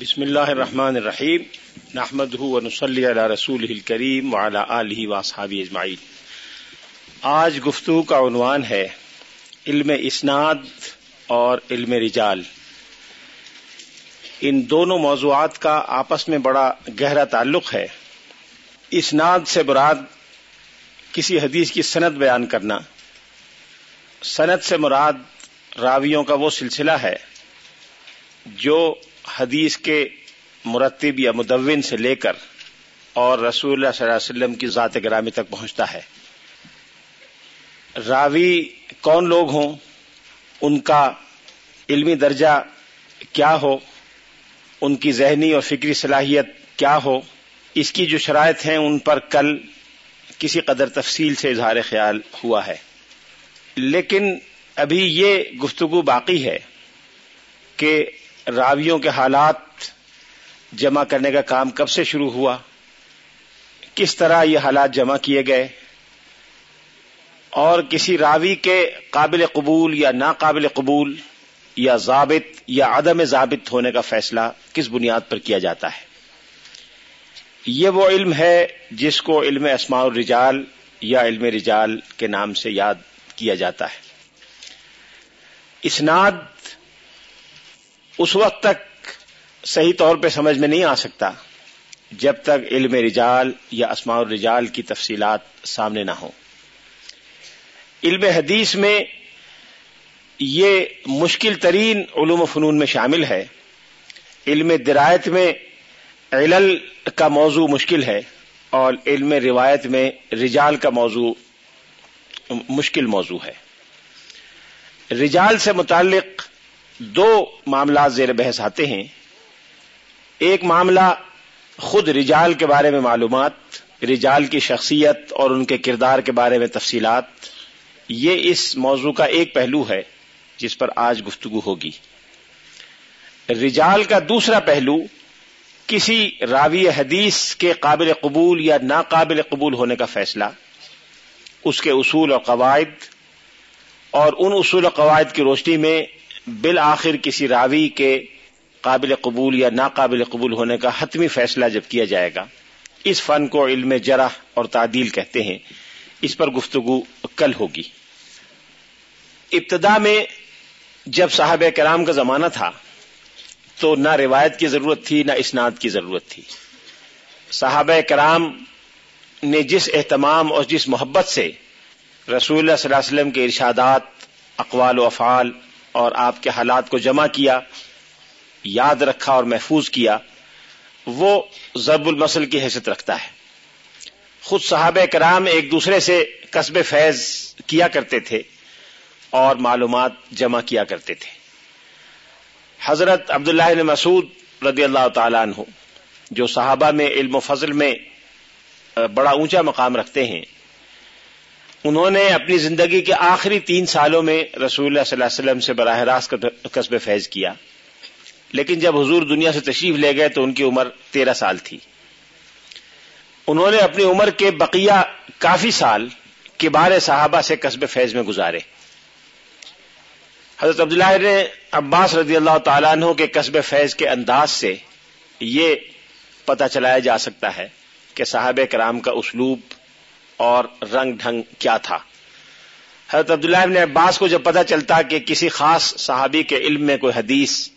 بسم اللہ الرحمن الرحیم۔ نحمد ونسلی علی رسول الکریم وعلی آلہ واصحابہ اجمعین۔ آج گفتگو کا عنوان ہے، علم اسناد اور علم رجال۔ ان دونوں موضوعات کا آپس میں بڑا گہرا تعلق ہے۔ اسناد سے براد کسی حدیث کی صنعت بیان کرنا۔ صنعت سے مراد راویوں کا وہ سلسلہ ہے جو حدیث کے مرتب یا مدون سے لے کر اور رسول اللہ صلی اللہ علیہ وسلم کی ذات گرامی تک پہنچتا ہے۔ راوی کون لوگ ہوں؟ ان کا علمی درجہ کیا ہو؟ ان کی ذہنی اور فکری صلاحیت کیا ہو؟ اس کی جو شرائط ہیں، ان پر کل کسی قدر تفصیل سے اظہار خیال ہوا ہے۔ لیکن ابھی یہ گفتگو باقی ہے کہ راویوں کے حالات جمع کرنے کا کام کب سے شروع ہوا؟ کس طرح یہ حالات جمع کیے گئے؟ اور کسی راوی کے قابل قبول یا ناقابل قبول یا ضابط یا عدم ضابط ہونے کا فیصلہ کس بنیاد پر کیا جاتا ہے؟ یہ وہ علم ہے جس کو علم اسماع الرجال یا علم رجال کے نام سے یاد کیا جاتا ہے۔ اسناد اس وقت تک صحیح طور پہ سمجھ میں نہیں آ سکتا جب تک علم رجال یا اسماع الرجال کی تفصیلات سامنے نہ ہوں۔ علم حدیث میں یہ مشکل ترین علوم و فنون میں شامل ہے۔ علم درایت میں علل کا موضوع مشکل ہے اور علم روایت میں رجال کا موضوع مشکل موضوع ہے۔ رجال سے متعلق دو معاملات زیر بحث آتے ہیں۔ ایک معاملہ خود رجال کے بارے میں معلومات، رجال کی شخصیت اور ان کے کردار کے بارے میں تفصیلات۔ یہ اس موضوع کا ایک پہلو ہے جس پر آج گفتگو ہوگی۔ رجال کا دوسرا پہلو، کسی راوی حدیث کے قابل قبول یا ناقابل قبول ہونے کا فیصلہ، اس کے اصول اور قواعد۔ اور ان اصول و قواعد کی روشنی میں بالآخر کسی راوی کے قابل قبول یا ناقابل قبول ہونے کا حتمی فیصلہ جب کیا جائے گا، اس فن کو علم جرح اور تعدیل کہتے ہیں، اس پر گفتگو کل ہوگی۔ ابتدا میں جب صاحب کرام کا زمانہ تھا، تو نہ روایت کی ضرورت تھی، نہ اسناد کی ضرورت تھی۔ صحابہ کرام نے جس اہتمام اور جس محبت سے رسول اللہ صلی اللہ علیہ وسلم کے ارشادات، اقوال و افعال اور آپ کے حالات کو جمع کیا، یاد رکھا اور محفوظ کیا، وہ ضرب المسل کی حیثیت رکھتا ہے۔ خود صحابہ کرام ایک دوسرے سے قصب فیض کیا کرتے تھے اور معلومات جمع کیا کرتے تھے۔ حضرت عبداللہ مسعود رضی اللہ تعالیٰ عنہ، جو صحابہ میں علم و فضل میں بڑا اونچا مقام رکھتے ہیں انہوں نے اپنی زندگی کے آخری تین سالوں میں رسول اللہ صلی اللہ علیہ وسلم سے براہ راست قصب فیض کیا۔ لیکن جب حضور دنیا سے تشریف لے گئے تو ان کی عمر تیرہ سال تھی۔ انہوں نے اپنی عمر کے بقیہ کافی سال کبار صحابہ سے قصب فیض میں گزارے۔ حضرت عبداللہ نے عباس رضی اللہ تعالیٰ عنہ کے قصب فیض کے انداز سے یہ پتہ چلایا جا سکتا ہے کہ صحابہ کرام کا اسلوب اور رنگ ڈھنگ کیا تھا۔ حضرت عبداللہ ابن عباس کو جب پتہ چلتا کہ کسی خاص صحابی کے علم میں کوئی حدیث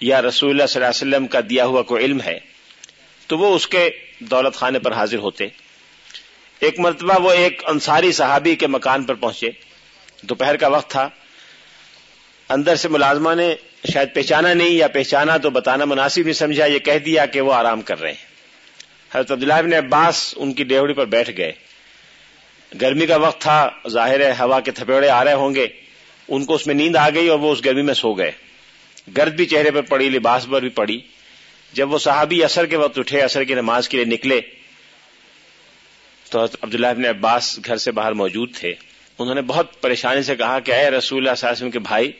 یا رسول اللہ صلی اللہ علیہ وسلم کا دیا ہوا کوئی علم ہے، تو وہ اس کے دولت خانے پر حاضر ہوتے۔ ایک مرتبہ وہ ایک انصاری صحابی کے مکان پر پہنچے۔ دوپہر کا وقت تھا۔ اندر سے ملازمہ نے شاید پہچانا نہیں یا پہچانا تو بتانا مناسب نہیں سمجھا، یہ کہہ دیا کہ وہ آرام کر رہے ہیں۔ حضرت عبداللہ ابن عباس ان کی ڈیوڑی پر بیٹھ گئے۔ گرمی کا وقت تھا، ظاہر ہے ہوا کے تھپیڑے آ رہے ہوں گے، ان کو اس میں نیند آ گئی اور وہ اس گرمی میں سو گئے۔ گرد بھی چہرے پر پڑی، لباس پر بھی پڑی۔ جب وہ صحابی اثر کے وقت اٹھے اثر کی نماز کے لیے نکلے، تو عبداللہ ابن عباس گھر سے باہر موجود تھے۔ انہوں نے بہت پریشانی سے کہا کہ اے رسول اللہ صلی اللہ علیہ وسلم کے بھائی،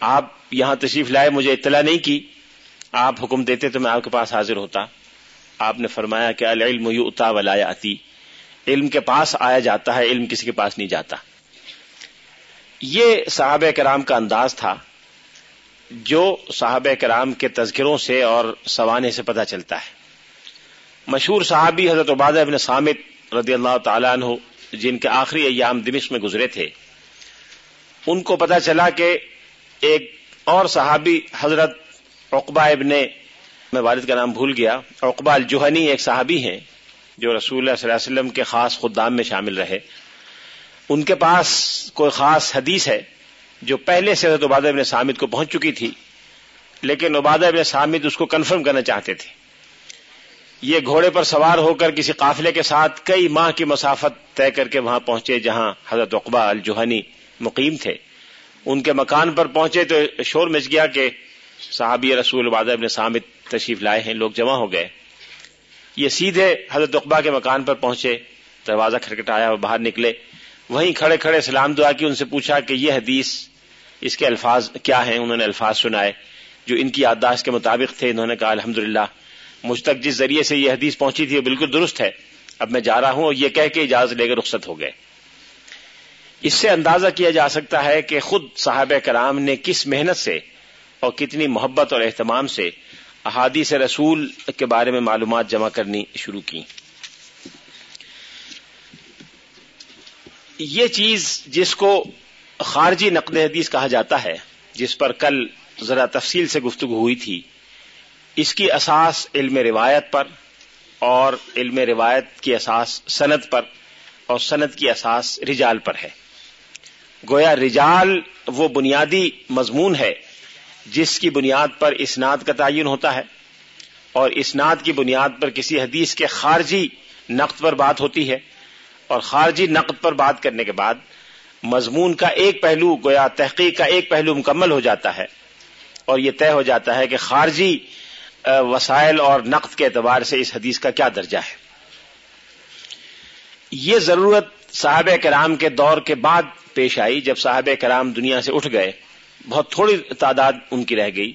آپ یہاں تشریف لائے، مجھے اطلاع نہیں کی۔ آپ حکم دیتے تو میں آپ کے پاس حاضر ہوتا۔ آپ نے فرمایا کہ العلم اتا ولایا اتی علم کے پاس آیا جاتا ہے، علم کسی کے پاس نہیں جاتا۔ یہ صحابہ کرام کا انداز تھا جو صحابہ کرام کے تذکروں سے اور سوانے سے پتہ چلتا ہے۔ مشہور صحابی حضرت عبادہ ابن سامت رضی اللہ تعالیٰ عنہ، جن کے آخری ایام دمشق میں گزرے تھے، ان کو پتہ چلا کہ ایک اور صحابی حضرت عقبہ ابن میں والد کا نام بھول گیا۔ عقبہ الجوہنی ایک صحابی ہیں۔ جو رسول اللہ صلی اللہ علیہ وسلم کے خاص خدام میں شامل رہے۔ ان کے پاس کوئی خاص حدیث ہے جو پہلے سے حضرت عبادہ ابن سامد کو پہنچ چکی تھی، لیکن عبادہ ابن سامد اس کو کنفرم کرنا چاہتے تھے۔ یہ گھوڑے پر سوار ہو کر کسی قافلے کے ساتھ کئی ماہ کی مسافت طے کر کے وہاں پہنچے جہاں حضرت اقبا الجوہنی مقیم تھے۔ ان کے مکان پر پہنچے تو شور مچ گیا کہ صحابی رسول عبادہ ابن سامد تشریف لائے ہیں، لوگ جمع ہو گئے۔ یہ سیدھے حضرت اقبا کے مکان پر پہنچے، دروازہ کھٹکھٹایا اور باہر نکلے۔ وہیں کھڑے کھڑے سلام دعا کی، ان سے پوچھا کہ یہ حدیث اس کے الفاظ کیا ہیں؟ انہوں نے الفاظ سنائے جو ان کی یادداشت کے مطابق تھے۔ انہوں نے کہا الحمد مجھ تک جس ذریعے سے یہ حدیث پہنچی تھی وہ بالکل درست ہے۔ اب میں جا رہا ہوں اور یہ کہہ کے اجازت لے کر رخصت ہو گئے۔ اس سے اندازہ کیا جا سکتا ہے کہ خود صاحب کرام نے کس محنت سے اور کتنی محبت اور اہتمام سے احادیث رسول کے بارے میں معلومات جمع کرنی شروع کی۔ یہ چیز جس کو خارجی نقد حدیث کہا جاتا ہے، جس پر کل ذرا تفصیل سے گفتگو ہوئی تھی، اس کی اساس علم روایت پر اور علم روایت کی اساس صنعت پر اور صنعت کی اساس رجال پر ہے۔ گویا رجال وہ بنیادی مضمون ہے جس کی بنیاد پر اسناد کا تعین ہوتا ہے اور اسناد کی بنیاد پر کسی حدیث کے خارجی نقد پر بات ہوتی ہے اور خارجی نقد پر بات کرنے کے بعد مضمون کا ایک پہلو گویا تحقیق کا ایک پہلو مکمل ہو جاتا ہے اور یہ طے ہو جاتا ہے کہ خارجی وسائل اور نقد کے اعتبار سے اس حدیث کا کیا درجہ ہے۔ یہ ضرورت صاحب کرام کے دور کے بعد پیش آئی جب صاحب کرام دنیا سے اٹھ گئے۔ بہت تھوڑی تعداد ان کی رہ گئی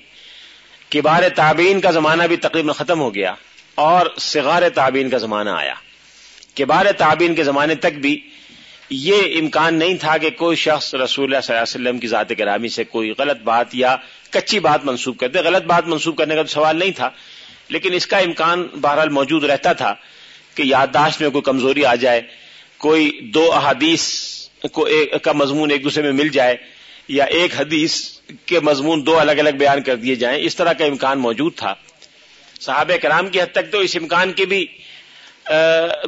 کبار تعبین کا زمانہ بھی تقریباً ختم ہو گیا اور سگار تعبین کا زمانہ آیا کبار تعبین کے زمانے تک بھی یہ امکان نہیں تھا کہ کوئی شخص رسول اللہ صلی اللہ علیہ وسلم کی ذات گرامی سے کوئی غلط بات یا کچی بات منسوخ کرتے غلط بات منسوخ کرنے کا تو سوال نہیں تھا لیکن اس کا امکان بہرحال موجود رہتا تھا کہ یادداشت میں کوئی کمزوری آ جائے، کوئی دو احادیث کو ایک کا مضمون ایک دوسرے میں مل جائے یا ایک حدیث کے مضمون دو الگ الگ بیان کر دیے جائیں، اس طرح کا امکان موجود تھا۔ صحابہ کرام کی حد تک تو اس امکان کی بھی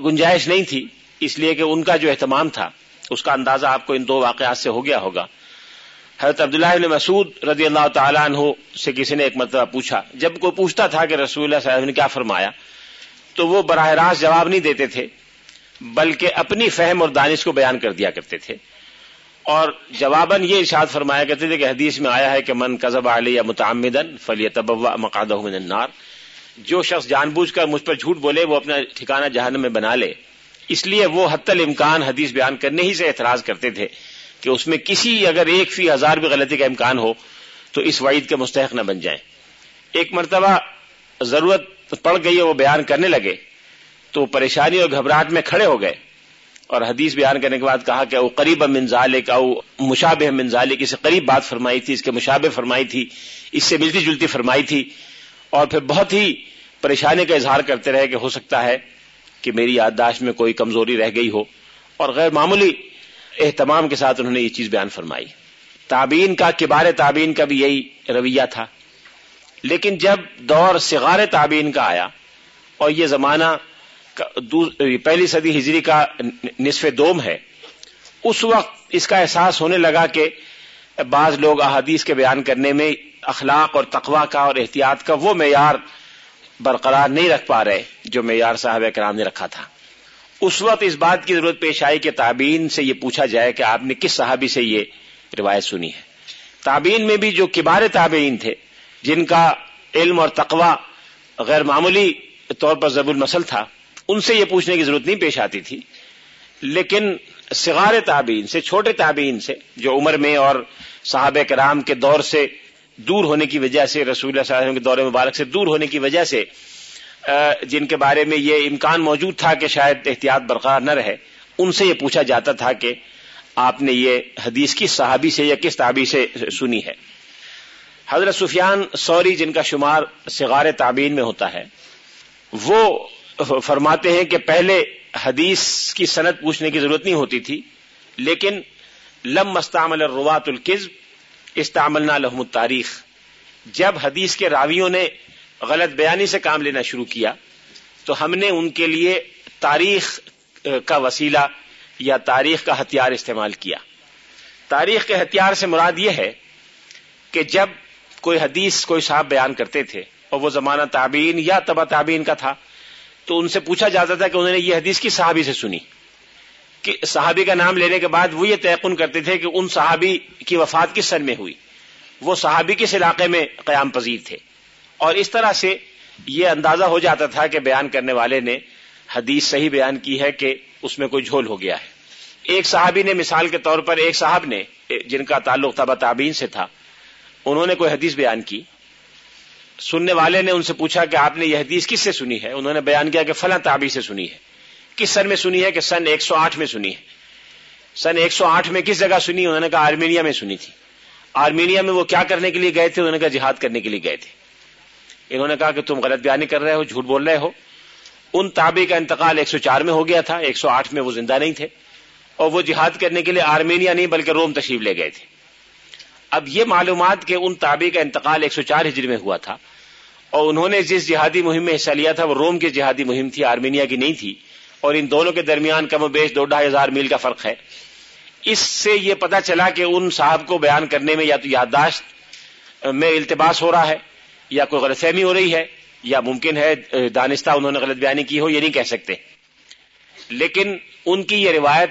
گنجائش نہیں تھی، اس لیے کہ ان کا جو اہتمام تھا، اس کا اندازہ آپ کو ان دو واقعات سے ہو گیا ہوگا۔ حضرت عبداللہ ابن مسعود رضی اللہ تعالیٰ عنہ سے کسی نے ایک مرتبہ پوچھا، جب کوئی پوچھتا تھا کہ رسول اللہ صلی اللہ علیہ وسلم نے کیا فرمایا، تو وہ براہ راست جواب نہیں دیتے تھے، بلکہ اپنی فہم اور دانش کو بیان کر دیا کرتے تھے۔ اور جواباً یہ ارشاد فرمایا کرتے تھے کہ حدیث میں آیا ہے کہ من قزب علی یا متعمدن فلی تبوا مقادہ من النار۔ جو شخص جان بوجھ کر مجھ پر جھوٹ بولے، وہ اپنا ٹھکانہ جہنم میں بنا لے۔ اس لیے وہ حت الامکان حدیث بیان کرنے ہی سے اعتراض کرتے تھے کہ اس میں کسی اگر ایک فی ہزار بھی غلطی کا امکان ہو تو اس وعید کے مستحق نہ بن جائیں۔ ایک مرتبہ ضرورت پڑ گئی ہے وہ بیان کرنے لگے تو پریشانی اور گھبراہٹ میں کھڑے ہو گئے۔ اور حدیث بیان کرنے کے بعد کہا کہ وہ قریب منظال کا مشابہ منظال کی سے قریب بات فرمائی تھی، اس کے مشابہ فرمائی تھی، اس سے ملتی جلتی فرمائی تھی، اور پھر بہت ہی پریشانی کا اظہار کرتے رہے کہ ہو سکتا ہے کہ میری یادداشت میں کوئی کمزوری رہ گئی ہو، اور غیر معمولی اہتمام کے ساتھ انہوں نے یہ چیز بیان فرمائی۔ تابین کا کبار تابین کا بھی یہی رویہ تھا۔ لیکن جب دور سگار تابین کا آیا اور یہ زمانہ پہلی صدی ہجری کا نصف دوم ہے۔ اس وقت اس کا احساس ہونے لگا کہ بعض لوگ احادیث کے بیان کرنے میں اخلاق اور تقوا کا اور احتیاط کا وہ معیار برقرار نہیں رکھ پا رہے جو معیار صاحب کرام نے رکھا تھا۔ اس وقت اس بات کی ضرورت پیش آئی کہ تابین سے یہ پوچھا جائے کہ آپ نے کس صحابی سے یہ روایت سنی ہے۔ تابین میں بھی جو کبار تابعین تھے، جن کا علم اور تقوا غیر معمولی طور پر ضب المسل تھا ان سے یہ پوچھنے کی ضرورت نہیں پیش آتی تھی۔ لیکن سگار تابعین سے، چھوٹے تابعین سے، جو عمر میں اور صحابہ کرام کے دور سے دور ہونے کی وجہ سے، رسول اللہ صلی اللہ علیہ وسلم کے دور مبارک سے دور ہونے کی وجہ سے جن کے بارے میں یہ امکان موجود تھا کہ شاید احتیاط برقرار نہ رہے، ان سے یہ پوچھا جاتا تھا کہ آپ نے یہ حدیث کس صحابی سے یا کس صحابی سے سنی ہے۔ حضرت سفیان سوری، جن کا شمار سگار تعبین میں ہوتا ہے، وہ فرماتے ہیں کہ پہلے حدیث کی صنعت پوچھنے کی ضرورت نہیں ہوتی تھی، لیکن لم مستعمل روات القزب استعملنا لحم التاریخ۔ جب حدیث کے راویوں نے غلط بیانی سے کام لینا شروع کیا، تو ہم نے ان کے لیے تاریخ کا وسیلہ یا تاریخ کا ہتھیار استعمال کیا۔ تاریخ کے ہتھیار سے مراد یہ ہے کہ جب کوئی حدیث کوئی صاحب بیان کرتے تھے اور وہ زمانہ تعبین یا تبا تعبین کا تھا تو ان سے پوچھا جاتا تھا کہ انہوں نے یہ حدیث کی صحابی سے سنی؟ کہ صحابی کا نام لینے کے بعد وہ یہ تیقن کرتے تھے کہ ان صحابی کی وفات کس سن میں ہوئی؟ وہ صحابی کس علاقے میں قیام پذیر تھے؟ اور اس طرح سے یہ اندازہ ہو جاتا تھا کہ بیان کرنے والے نے حدیث صحیح بیان کی ہے کہ اس میں کوئی جھول ہو گیا ہے۔ ایک صحابی نے مثال کے طور پر ایک صاحب نے، جن کا تعلق تبا تعبین سے تھا، انہوں نے کوئی حدیث بیان کی؟ سننے والے نے ان سے پوچھا کہ آپ نے یہ حدیث کس سے سنی ہے؟ انہوں نے بیان کیا کہ فلاں تابی سے سنی ہے۔ کس سن میں سنی ہے کہ سن ایک سو آٹھ میں سنی ہے؟ سن ایک سو آٹھ میں کس جگہ سنی؟ انہوں نے کہا آرمینیا میں سنی تھی۔ آرمینیا میں وہ کیا کرنے کے لیے گئے تھے؟ انہوں نے کہا جہاد کرنے کے لیے گئے تھے۔ انہوں نے کہا کہ تم غلط بیانی کر رہے ہو، جھوٹ بول رہے ہو۔ ان تابی کا انتقال ایک سو چار میں ہو گیا تھا، ایک سو آٹھ میں وہ زندہ نہیں تھے۔ اور وہ جہاد کرنے کے لیے آرمینیا نہیں بلکہ روم تشریف لے گئے تھے۔ اب یہ معلومات کہ ان تابی کا انتقال ایک سو چار ہجری میں ہوا تھا اور انہوں نے جس جہادی مہم میں حصہ لیا تھا وہ روم کی جہادی مہم تھی، آرمینیا کی نہیں تھی اور ان دونوں کے درمیان کم و بیش دو ڈھائی ہزار میل کا فرق ہے۔ اس سے یہ پتا چلا کہ ان صاحب کو بیان کرنے میں یا تو یادداشت میں التباس ہو رہا ہے یا کوئی غلط فہمی ہو رہی ہے یا ممکن ہے، دانستہ انہوں نے غلط بیانی کی ہو، یہ نہیں کہہ سکتے۔ لیکن ان کی یہ روایت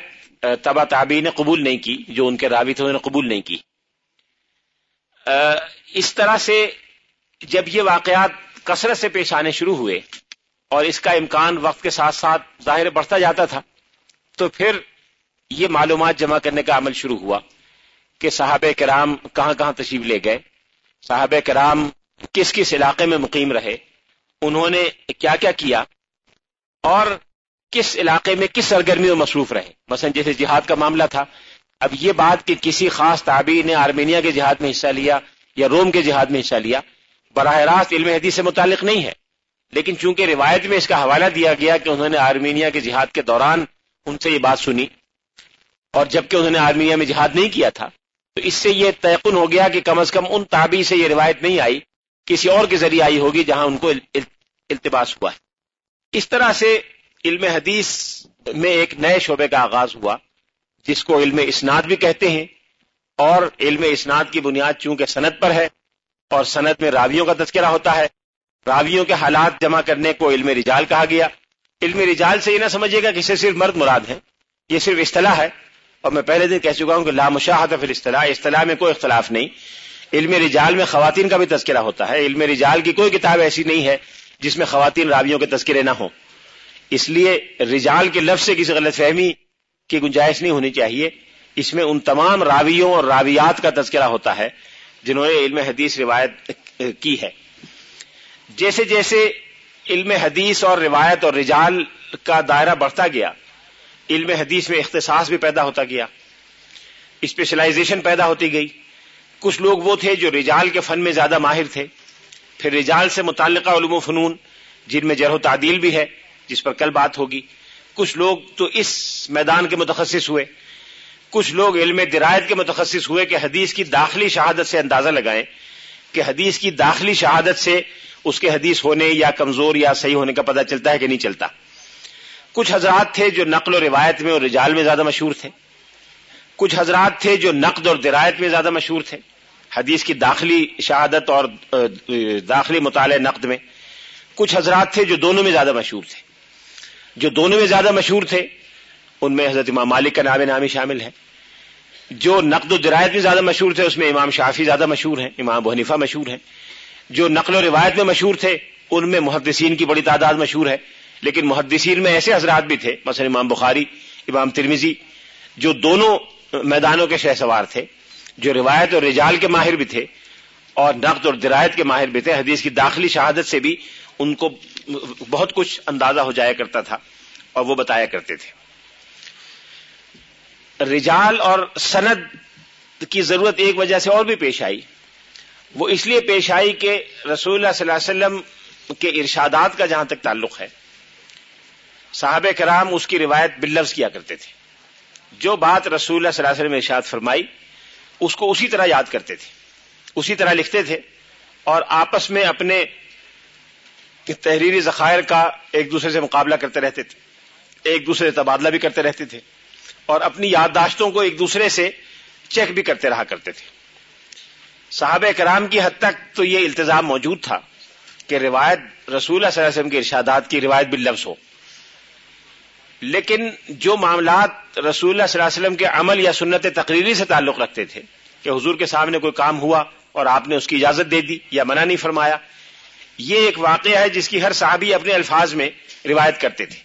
تبا تابی نے قبول نہیں کی، جو ان کے راوی تھے انہوں نے قبول نہیں کی۔ اس طرح سے جب یہ واقعات کثرت سے پیش آنے شروع ہوئے اور اس کا امکان وقت کے ساتھ ساتھ ظاہر بڑھتا جاتا تھا، تو پھر یہ معلومات جمع کرنے کا عمل شروع ہوا کہ صحابہ کرام کہاں کہاں تشریف لے گئے، صحابہ کرام کس کس علاقے میں مقیم رہے، انہوں نے کیا کیا کیا اور کس علاقے میں کس سرگرمی میں مصروف رہے۔ مثلا جیسے جہاد کا معاملہ تھا اب یہ بات کہ کسی خاص تعبیر نے آرمینیا کے جہاد میں حصہ لیا یا روم کے جہاد میں حصہ لیا، براہ راست علم حدیث سے متعلق نہیں ہے۔ لیکن چونکہ روایت میں اس کا حوالہ دیا گیا کہ انہوں نے آرمینیا کے جہاد کے دوران ان سے یہ بات سنی اور جبکہ انہوں نے آرمینیا میں جہاد نہیں کیا تھا، تو اس سے یہ تیقن ہو گیا کہ کم از کم ان تابی سے یہ روایت نہیں آئی، کسی اور کے ذریعے آئی ہوگی جہاں ان کو التباس ہوا۔ ہے اس طرح سے علم حدیث میں ایک نئے شعبے کا آغاز ہوا۔ جس کو علم اسناد بھی کہتے ہیں، اور علم اسناد کی بنیاد چونکہ صنعت پر ہے، اور صنعت میں راویوں کا تذکرہ ہوتا ہے۔ راویوں کے حالات جمع کرنے کو علم رجال کہا گیا۔ علم رجال سے یہ نہ سمجھے گا کہ اسے صرف مرد مراد ہے یہ صرف اصطلاح ہے۔ اور میں پہلے دن کہہ چکا ہوں کہ لامشاہت پھر اصطلاح اصطلاح میں کوئی اختلاف نہیں۔ علم رجال میں خواتین کا بھی تذکرہ ہوتا ہے۔ علم رجال کی کوئی کتاب ایسی نہیں ہے جس میں خواتین راویوں کے تذکرے نہ ہوں۔ اس لیے رجال کے لفظ سے کسی غلط فہمی کی گنجائش نہیں ہونی چاہیے۔ اس میں ان تمام راویوں اور راویات کا تذکرہ ہوتا ہے جنہوں نے علم حدیث روایت کی ہے۔ جیسے جیسے علم حدیث اور روایت اور رجال کا دائرہ بڑھتا گیا، علم حدیث میں اختصاص بھی پیدا ہوتا گیا اسپیشلائزیشن پیدا ہوتی گئی۔ کچھ لوگ وہ تھے جو رجال کے فن میں زیادہ ماہر تھے۔ پھر رجال سے متعلقہ علوم و فنون، جن میں جرح و تعدیل بھی ہے، جس پر کل بات ہوگی۔ کچھ لوگ تو اس میدان کے متخصص ہوئے، کچھ لوگ علم درایت کے متخصص ہوئے کہ حدیث کی داخلی شہادت سے اندازہ لگائیں کہ حدیث کی داخلی شہادت سے اس کے حدیث ہونے یا کمزور یا صحیح ہونے کا پتہ چلتا ہے کہ نہیں چلتا۔ کچھ حضرات تھے جو نقل و روایت میں اور رجال میں زیادہ مشہور تھے۔ کچھ حضرات تھے جو نقد اور درایت میں زیادہ مشہور تھے۔ حدیث کی داخلی شہادت اور، داخلی مطالعہ نقد میں۔ کچھ حضرات تھے جو دونوں میں زیادہ مشہور تھے۔ جو دونوں میں زیادہ مشہور تھے، ان میں حضرت امام مالک کا نام نامی شامل ہے۔ جو نقد و درایت میں زیادہ مشہور تھے، اس میں امام شافی زیادہ مشہور ہیں، امام حنیفہ مشہور ہیں۔ جو نقل و روایت میں مشہور تھے، ان میں محدثین کی بڑی تعداد مشہور ہے۔ لیکن محدثین میں ایسے حضرات بھی تھے، مثلا امام بخاری، امام ترمیزی جو دونوں میدانوں کے شہ سوار تھے، جو روایت اور رجال کے ماہر بھی تھے اور نقد اور درایت کے ماہر بھی تھے۔ حدیث کی داخلی شہادت سے بھی ان کو بہت کچھ اندازہ ہو جایا کرتا تھا اور وہ بتایا کرتے تھے۔ رجال اور سند کی ضرورت ایک وجہ سے اور بھی پیش آئی۔ وہ اس لیے پیش آئی کہ رسول اللہ صلی اللہ علیہ وسلم کے ارشادات کا جہاں تک تعلق ہے، صحابہ کرام اس کی روایت بلفظ کیا کرتے تھے۔ جو بات رسول اللہ صلی اللہ علیہ وسلم ارشاد فرمائی، اس کو اسی طرح یاد کرتے تھے، اسی طرح لکھتے تھے اور آپس میں اپنے تحریری ذخائر کا ایک دوسرے سے مقابلہ کرتے رہتے تھے، ایک دوسرے سے تبادلہ بھی کرتے رہتے تھے، اور اپنی یادداشتوں کو ایک دوسرے سے چیک بھی کرتے رہا کرتے تھے۔ صحابہ کرام کی حد تک تو یہ التظام موجود تھا کہ روایت رسول اللہ صلی اللہ علیہ وسلم کے ارشادات کی روایت بھی لفظ ہو۔ لیکن جو معاملات رسول اللہ صلی اللہ علیہ وسلم کے عمل یا سنت تقریری سے تعلق رکھتے تھے کہ حضور کے سامنے کوئی کام ہوا اور آپ نے اس کی اجازت دے دی یا منع نہیں فرمایا یہ ایک واقعہ ہے جس کی ہر صحابی اپنے الفاظ میں روایت کرتے تھے۔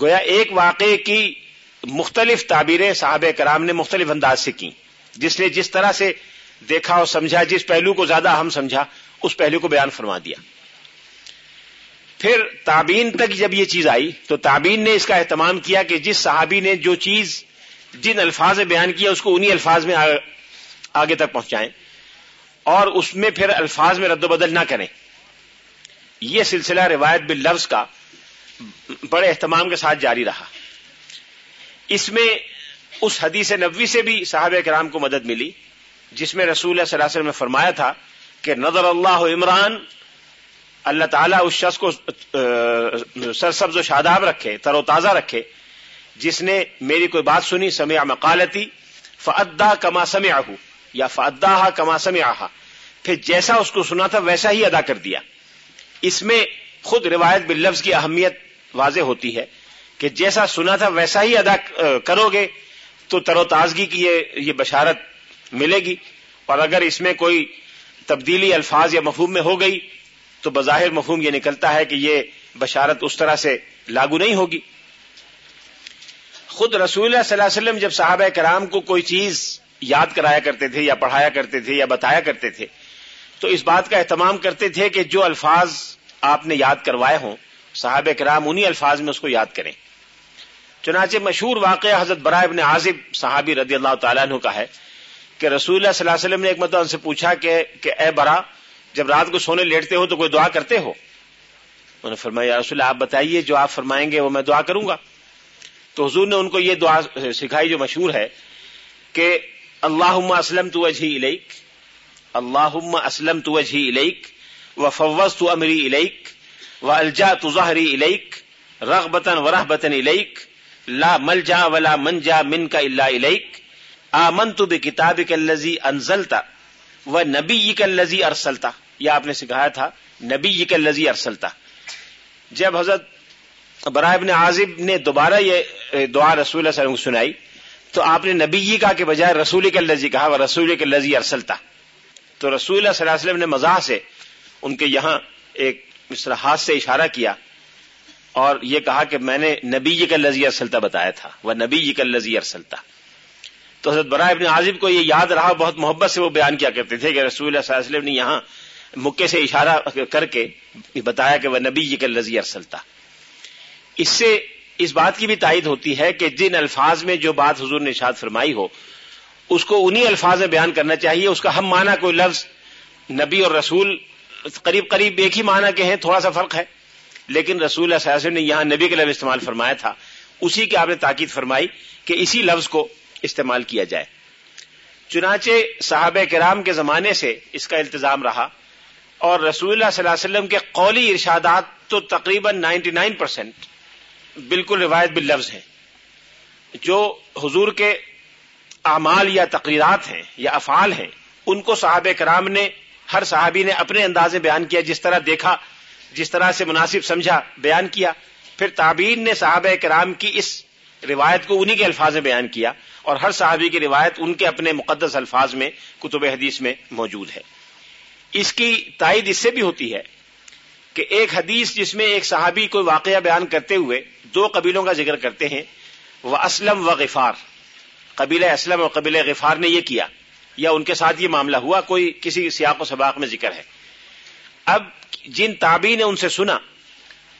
گویا ایک واقعے کی مختلف تعبیریں صحابہ کرام نے مختلف انداز سے کی جس نے جس طرح سے دیکھا اور سمجھا، جس پہلو کو زیادہ اہم سمجھا، اس پہلو کو بیان فرما دیا۔ پھر تابین تک جب یہ چیز آئی تو تابین نے اس کا اہتمام کیا کہ جس صحابی نے جو چیز، جن الفاظ میں بیان کیا اس کو انہی الفاظ میں آگے تک پہنچائیں اور اس میں پھر الفاظ میں رد و بدل نہ کریں۔ یہ سلسلہ روایت بل لفظ کا بڑے اہتمام کے ساتھ جاری رہا۔ اس میں اس حدیث نبوی سے بھی صحابہ کرام کو مدد ملی، جس میں رسول اللہ صلی اللہ علیہ وسلم نے فرمایا تھا کہ نظر اللہ عمران، اللہ تعالیٰ اس شخص کو سرسبز و شاداب رکھے، تر و تازہ رکھے، جس نے میری کوئی بات سنی، سمع مقالتی فعدا کما سمع یا فعدا کما سمع پھر جیسا اس کو سنا تھا، ویسا ہی ادا کر دیا۔ اس میں خود روایت باللفظ کی اہمیت واضح ہوتی ہے کہ جیسا سنا تھا ویسا ہی ادا کرو گے تو تر و تازگی کی یہ بشارت ملے گی اور اگر اس میں کوئی تبدیلی الفاظ یا مفہوم میں ہو گئی تو بظاہر مفہوم یہ نکلتا ہے کہ یہ بشارت اس طرح سے لاگو نہیں ہوگی۔ خود رسول اللہ صلی اللہ علیہ وسلم جب صحابہ کرام کو کوئی چیز یاد کرایا کرتے تھے یا پڑھایا کرتے تھے یا بتایا کرتے تھے تو اس بات کا اہتمام کرتے تھے کہ جو الفاظ آپ نے یاد کروائے ہوں، صحابہ کرام انہی الفاظ میں اس کو یاد کریں۔ چنانچہ مشہور واقعہ حضرت برائے ابن عازب، صحابی رضی اللہ تعالیٰ عنہ کا ہے کہ رسول اللہ صلی اللہ علیہ وسلم نے ایک مدد ان سے پوچھا کہ کہ اے برا، جب رات کو سونے لیٹتے ہو تو کوئی دعا کرتے ہو؟ انہوں نے فرمایا رسول اللہ، آپ بتائیے، جو آپ فرمائیں گے وہ میں دعا کروں گا۔ تو حضور نے ان کو یہ دعا سکھائی جو مشہور ہے کہ اللہ اسلم تو اجھی الیک اللہ اسلم تو اجھی الیک و فوز تو امری الیک و الجا تو ظاہری الیک رغ بتن ورح الیک لا مل جا ولا من جا من کا اللہ الیک آمن تو بے کتاب کلزی انزلتا و نبی کلزی ارسلتا یہ آپ نے سکھایا تھا نبی کلزی ارسلتا جب حضرت برائے ابن عازب نے دوبارہ یہ دعا رسول اللہ علیہ وسلم کو سنائی تو آپ نے نبی کا کے بجائے رسول کے لذی کہا وہ رسول کے ارسلتا تو رسول اللہ صلی اللہ علیہ وسلم نے مزاح سے ان کے یہاں ایک مصر ہاتھ سے اشارہ کیا اور یہ کہا کہ میں نے نبی کا لذی ارسلتا بتایا تھا، وہ نبی کا لذی ارسلتا۔ تو حضرت برائے ابن عازب کو یہ یاد رہا بہت محبت سے وہ بیان کیا کرتے تھے کہ رسول اللہ صلی اللہ علیہ وسلم نے یہاں مکے سے اشارہ کر کے بتایا کہ وہ نبی جی کا لذی ارسلتا۔ اس سے اس بات کی بھی تائید ہوتی ہے کہ جن الفاظ میں جو بات حضور نے اشاد فرمائی ہو اس کو انہی الفاظ میں بیان کرنا چاہیے۔ اس کا ہم معنی کوئی لفظ نبی اور رسول قریب قریب ایک ہی معنی کے ہیں، تھوڑا سا فرق ہے۔ لیکن رسول اللہ صلی اللہ علیہ وسلم نے یہاں نبی کا لفظ استعمال فرمایا تھا۔ اسی کی آپ نے تاکید فرمائی کہ اسی لفظ کو استعمال کیا جائے۔ چنانچہ صحابہ کرام کے زمانے سے اس کا التظام رہا اور رسول اللہ صلی اللہ علیہ وسلم کے قولی ارشادات تو تقریباً نائنٹی نائن پرسینٹ بالکل روایت باللفظ ہیں۔ جو حضور کے اعمال یا تقریرات ہیں یا افعال ہیں، ان کو صحابہ کرام نے، ہر صحابی نے اپنے انداز بیان کیا، جس طرح دیکھا، جس طرح سے مناسب سمجھا، بیان کیا۔ پھر تعبین نے صحابہ کرام کی اس روایت کو انہی کے الفاظ میں بیان کیا اور ہر صحابی کی روایت ان کے اپنے مقدس الفاظ میں، کتب حدیث میں موجود ہے۔ اس کی تائید اس سے بھی ہوتی ہے کہ ایک حدیث جس میں ایک صحابی کوئی واقعہ بیان کرتے ہوئے دو قبیلوں کا ذکر کرتے ہیں وہ اسلم و غفار قبیلہ اسلم اور قبیلہ غفار نے یہ کیا یا ان کے ساتھ یہ معاملہ ہوا؟ کوئی کسی سیاق و سباق میں ذکر ہے۔ اب جن تابی نے ان سے سنا،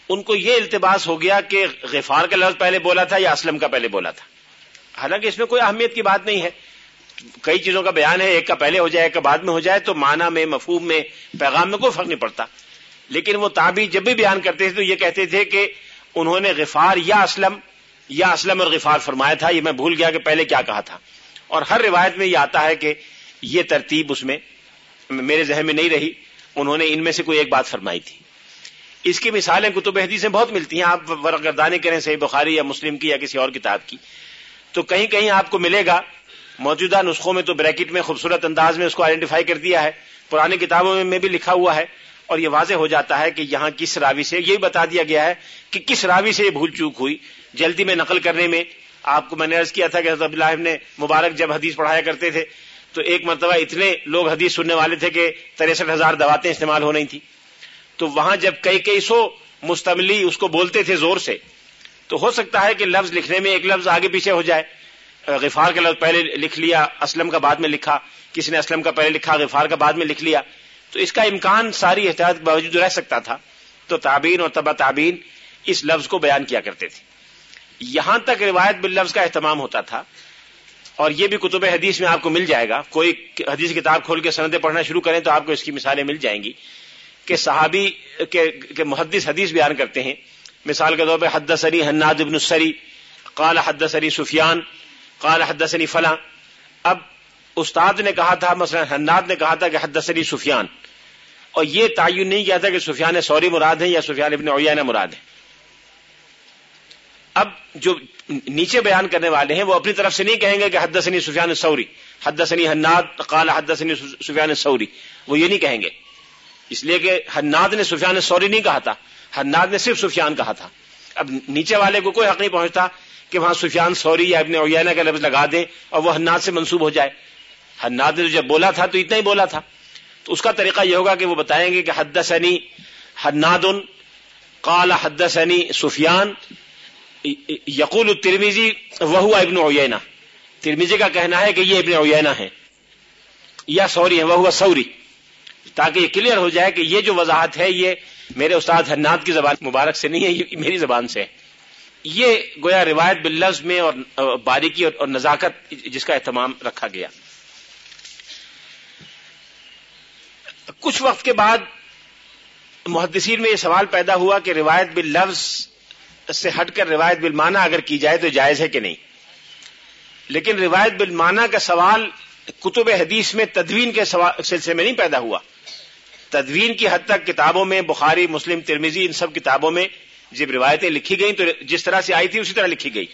ان کو یہ التباس ہو گیا کہ غفار کا لفظ پہلے بولا تھا یا اسلم کا پہلے بولا تھا۔ حالانکہ اس میں کوئی اہمیت کی بات نہیں ہے۔ کئی چیزوں کا بیان ہے، ایک کا پہلے ہو جائے، ایک کا بعد میں ہو جائے، تو معنی میں، مفہوم میں، پیغام میں کوئی فرق نہیں پڑتا۔ لیکن وہ تابی جب بھی بیان کرتے تھے تو یہ کہتے تھے کہ انہوں نے غفار یا اسلم یا اسلم اور غفار فرمایا تھا، یہ میں بھول گیا کہ پہلے کیا کہا تھا۔ اور ہر روایت میں یہ آتا ہے کہ یہ ترتیب اس میں میرے ذہن میں نہیں رہی، انہوں نے ان میں سے کوئی ایک بات فرمائی تھی۔ اس کی مثالیں کتب حدیث بہت ملتی ہیں، آپ ورگردانی کریں صحیح بخاری یا مسلم کی یا کسی اور کتاب کی۔ تو کہیں کہیں آپ کو ملے گا، موجودہ نسخوں میں تو بریکٹ میں خوبصورت انداز میں اس کو آئیڈینٹیفائی کر دیا ہے۔ پرانی کتابوں میں بھی لکھا ہوا ہے اور یہ واضح ہو جاتا ہے کہ یہاں کس راوی سے یہ بتا دیا گیا ہے کہ کس راوی سے یہ بھول چوک ہوئی۔ جلدی میں نقل کرنے میں آپ کو میں نے عرض کیا تھا کہ حضرت اللہ نے مبارک جب حدیث پڑھایا کرتے تھے تو ایک مرتبہ اتنے لوگ حدیث سننے والے تھے کہ تریسٹھ ہزار دواتیں استعمال ہو رہی تھیں تو وہاں جب کئی کئی سو مستملی اس کو بولتے تھے زور سے، تو ہو سکتا ہے کہ لفظ لکھنے میں ایک لفظ آگے پیچھے ہو جائے۔ غفار کا لفظ پہلے لکھ لیا، اسلم کا بعد میں لکھا۔ کسی نے اسلم کا پہلے لکھا، غفار کا بعد میں لکھ لیا۔ تو اس کا امکان ساری احتیاط کے باوجود رہ سکتا تھا۔ تو تعبین اور تبا تعبین اس لفظ کو بیان کیا کرتے تھے۔ یہاں تک روایت باللفظ کا اہتمام ہوتا تھا اور یہ بھی کتب حدیث میں آپ کو مل جائے گا۔ کوئی حدیث کتاب کھول کے سندیں پڑھنا شروع کریں تو آپ کو اس کی مثالیں مل جائیں گی کہ صحابی کے محدث حدیث بیان کرتے ہیں۔ مثال کے طور پہ حد سری حناد ابن السری، قال حد سری سفیان، قال حد سری فلاں۔ اب استاد نے کہا تھا، مثلا حناد نے کہا تھا کہ حد سری سفیان۔ اور یہ تعین نہیں کیا تھا کہ سفیان سوری مراد ہے یا سفیان ابن اویانہ مراد ہے اب جو نیچے بیان کرنے والے ہیں وہ اپنی طرف سے نہیں کہیں گے کہ حد سنی سفیان سوری حد سنی حناد، قال حد سنی سفیان سوری وہ یہ نہیں کہیں گے۔ اس لیے کہ حناد نے سفیان سوری نہیں کہا تھا، حناد نے صرف سفیان کہا تھا۔ اب نیچے والے کو کوئی حق نہیں پہنچتا کہ وہاں سفیان سوری یا ابن اویانا کا لفظ لگا دیں اور وہ حناد سے منسوب ہو جائے۔ حناد نے جب بولا تھا تو اتنا ہی بولا تھا۔ تو اس کا طریقہ یہ ہوگا کہ وہ بتائیں گے کہ حد سنی حناد قال حد سنی سفیان یقول الترمیزی وہ ابن اوینا ترمیزی کا کہنا ہے کہ یہ ابن اوینا ہے۔ یا سوری ہے وہ سوری۔ تاکہ یہ کلیئر ہو جائے کہ یہ جو وضاحت ہے، یہ میرے استاد حناد کی زبان مبارک سے نہیں ہے، یہ میری زبان سے ہے۔ یہ گویا روایت باللفظ میں اور باریکی اور نزاکت جس کا اہتمام رکھا گیا۔ کچھ وقت کے بعد محدثین میں یہ سوال پیدا ہوا کہ روایت باللفظ سے ہٹ کر روایت بالمانہ اگر کی جائے تو جائز ہے کہ نہیں۔ لیکن روایت بالمانہ کا سوال کتب حدیث میں تدوین کے سلسلے میں نہیں پیدا ہوا۔ تدوین کی حد تک کتابوں میں، بخاری، مسلم ترمیزی ان سب کتابوں میں جب روایتیں لکھی گئیں تو جس طرح سے آئی تھی اسی طرح لکھی گئی۔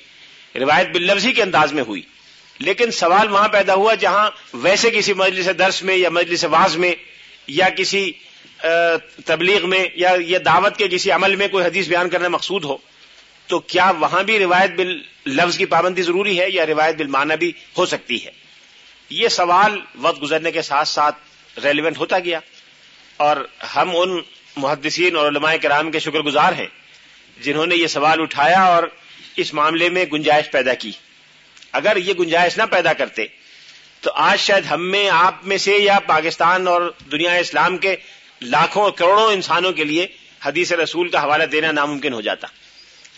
روایت باللفظی کے انداز میں ہوئی۔ لیکن سوال وہاں پیدا ہوا جہاں ویسے کسی مجلس درس میں یا مجلس واز میں یا کسی تبلیغ میں یا دعوت کے کسی عمل میں کوئی حدیث بیان کرنا مقصود ہو۔ تو کیا وہاں بھی روایت بل لفظ کی پابندی ضروری ہے یا روایت بل بھی ہو سکتی ہے؟ یہ سوال وقت گزرنے کے ساتھ ساتھ ریلیونٹ ہوتا گیا اور ہم ان محدثین اور علماء کرام کے شکر گزار ہیں جنہوں نے یہ سوال اٹھایا اور اس معاملے میں گنجائش پیدا کی۔ اگر یہ گنجائش نہ پیدا کرتے تو آج شاید ہم میں آپ میں سے یا پاکستان اور دنیا اسلام کے لاکھوں کروڑوں انسانوں کے لیے حدیث رسول کا حوالہ دینا ناممکن ہو جاتا۔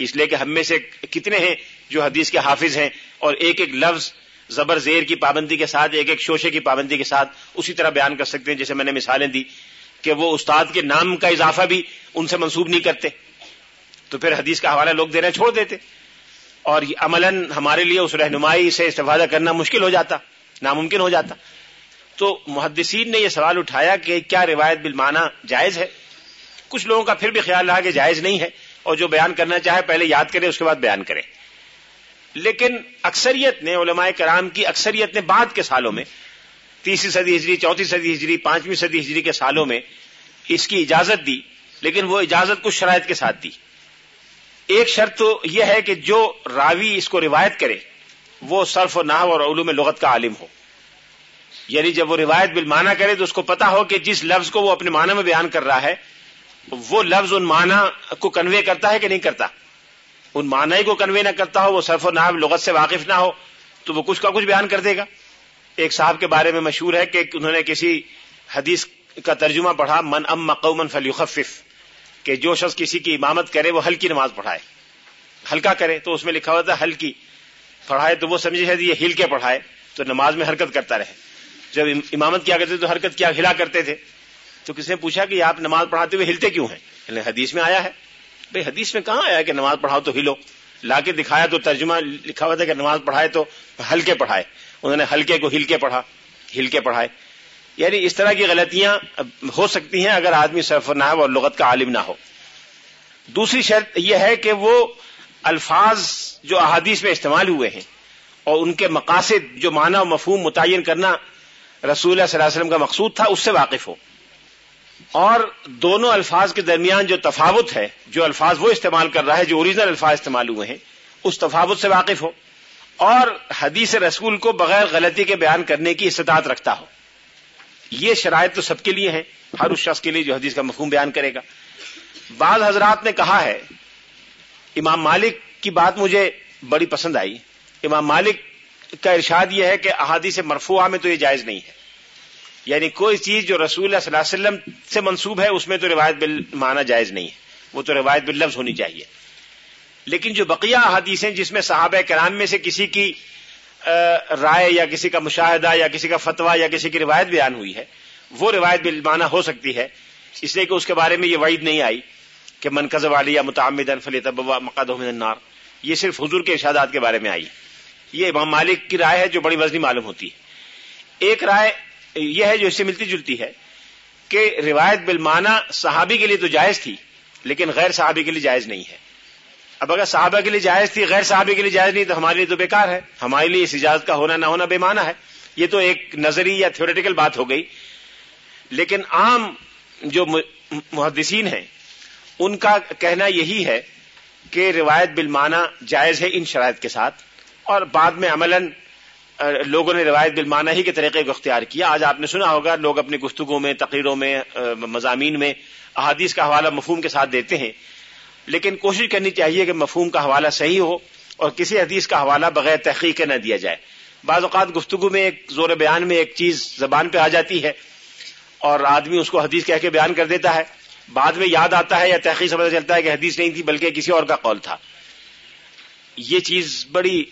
اس لیے کہ ہم میں سے کتنے ہیں جو حدیث کے حافظ ہیں اور ایک ایک لفظ زبر زیر کی پابندی کے ساتھ، ایک ایک شوشے کی پابندی کے ساتھ اسی طرح بیان کر سکتے ہیں، جیسے میں نے مثالیں دی کہ وہ استاد کے نام کا اضافہ بھی ان سے منسوب نہیں کرتے۔ تو پھر حدیث کا حوالہ لوگ دینا چھوڑ دیتے۔ اور عملاً ہمارے لیے اس رہنمائی سے استفادہ کرنا مشکل ہو جاتا، ناممکن ہو جاتا۔ تو محدثین نے یہ سوال اٹھایا کہ کیا روایت بالمانہ جائز ہے؟ کچھ لوگوں کا پھر بھی خیال رہا کہ جائز نہیں ہے۔ اور جو بیان کرنا چاہے پہلے یاد کرے، اس کے بعد بیان کرے۔ لیکن اکثریت نے علماء کرام کی اکثریت نے بعد کے سالوں میں، تیسری صدی ہجری، چوتھی صدی ہجری، پانچویں صدی ہجری کے سالوں میں اس کی اجازت دی، لیکن وہ اجازت کچھ شرائط کے ساتھ دی۔ ایک شرط تو یہ ہے کہ جو راوی اس کو روایت کرے، وہ صرف و نحو اور علوم لغت کا عالم ہو۔ یعنی جب وہ روایت بالمانہ کرے تو اس کو پتا ہو کہ جس لفظ کو وہ اپنے معنی میں بیان کر رہا ہے وہ لفظ ان معنی کو کنوے کرتا ہے کہ نہیں کرتا؟ ان معنی کو کنوے نہ کرتا ہو، وہ صرف و نحو لغت سے واقف نہ ہو، تو وہ کچھ کا کچھ بیان کر دے گا؟ ایک صاحب کے بارے میں مشہور ہے کہ انہوں نے کسی حدیث کا ترجمہ پڑھا، من ام مقومن فلیخفف، کہ جو شخص کسی کی امامت کرے، وہ ہلکی نماز پڑھائے۔ ہلکا کرے، تو اس میں لکھا ہوا تھا ہلکی۔ پڑھائے تو وہ سمجھے یہ ہل کے پڑھائے، تو نماز میں حرکت کرتا رہے۔ جب امامت کیا کرتے تو حرکت کیا، ہلا کرتے تھے۔ تو کسی نے پوچھا کہ آپ نماز پڑھاتے ہوئے ہلتے کیوں ہیں؟ حدیث میں آیا ہے۔ بھائی، حدیث میں کہاں آیا کہ نماز پڑھاؤ تو ہلو؟ لا کے دکھایا تو ترجمہ لکھا ہوا تھا کہ نماز پڑھائے تو ہلکے پڑھائے۔ انہوں نے ہلکے کو ہل کے پڑھا ہل کے پڑھائے۔ یعنی اس طرح کی غلطیاں ہو سکتی ہیں اگر آدمی صرف نہ اور لغت کا عالم نہ ہو۔ دوسری شرط یہ ہے کہ وہ الفاظ جو احادیث میں استعمال ہوئے ہیں اور ان کے مقاصد جو معنی و مفہوم متعین کرنا رسول اللہ صلی اللہ علیہ وسلم کا مقصود تھا، اس سے واقف ہو۔ اور دونوں الفاظ کے درمیان جو تفاوت ہے، جو الفاظ وہ استعمال کر رہا ہے، جو اوریجنل الفاظ استعمال ہوئے ہیں، اس تفاوت سے واقف ہو اور حدیث رسول کو بغیر غلطی کے بیان کرنے کی استطاعت رکھتا ہو۔ یہ شرائط تو سب کے لیے ہیں، ہر اس شخص کے لیے جو حدیث کا مفہوم بیان کرے گا۔ بعض حضرات نے کہا ہے، امام مالک کی بات مجھے بڑی پسند آئی۔ امام مالک کا ارشاد یہ ہے کہ احادیث مرفوعہ میں تو یہ جائز نہیں ہے۔ یعنی کوئی چیز جو رسول اللہ صلی اللہ علیہ وسلم سے منسوب ہے، اس میں تو روایت بل مانا جائز نہیں ہے۔ وہ تو روایت بل لفظ ہونی چاہیے۔ لیکن جو بقیہ احادیث ہیں، جس میں صحابہ کرام میں سے کسی کی رائے یا کسی کا مشاہدہ یا کسی کا فتویٰ یا کسی کی روایت بیان ہوئی ہے، وہ روایت بل مانا ہو سکتی ہے۔ اس لیے کہ اس کے بارے میں یہ وعید نہیں آئی کہ منقز والی یا متعمد فلی طبا مقد النار۔ یہ صرف حضور کے ارشادات کے بارے میں آئی۔ یہ امام مالک کی رائے ہے جو بڑی وزنی معلوم ہوتی ہے۔ ایک رائے یہ ہے جو اس سے ملتی جلتی ہے کہ روایت بالمانہ صحابی کے لیے تو جائز تھی، لیکن غیر صحابی کے لیے جائز نہیں ہے۔ اب اگر صحابہ کے لیے جائز تھی، غیر صحابی کے لیے جائز نہیں، تو ہمارے لیے تو بیکار ہے۔ ہمارے لیے اس اجازت کا ہونا نہ ہونا بے معنی ہے۔ یہ تو ایک نظری یا تھیوریٹیکل بات ہو گئی۔ لیکن عام جو محدثین ہیں، ان کا کہنا یہی ہے کہ روایت بالمانہ جائز ہے ان شرائط کے ساتھ، اور بعد میں عملاً لوگوں نے روایت بالمانہ ہی کے طریقے کو اختیار کیا۔ آج آپ نے سنا ہوگا، لوگ اپنی گفتگو میں، تقریروں میں مضامین میں احادیث کا حوالہ مفہوم کے ساتھ دیتے ہیں۔ لیکن کوشش کرنی چاہیے کہ مفہوم کا حوالہ صحیح ہو اور کسی حدیث کا حوالہ بغیر تحقیق نہ دیا جائے۔ بعض اوقات گفتگو میں ایک زور بیان میں ایک چیز زبان پہ آ جاتی ہے اور آدمی اس کو حدیث کہہ کے بیان کر دیتا ہے۔ بعد میں یاد آتا ہے یا تحقیق سے پتہ چلتا ہے کہ حدیث نہیں تھی بلکہ کسی اور کا قول تھا۔ یہ چیز بڑی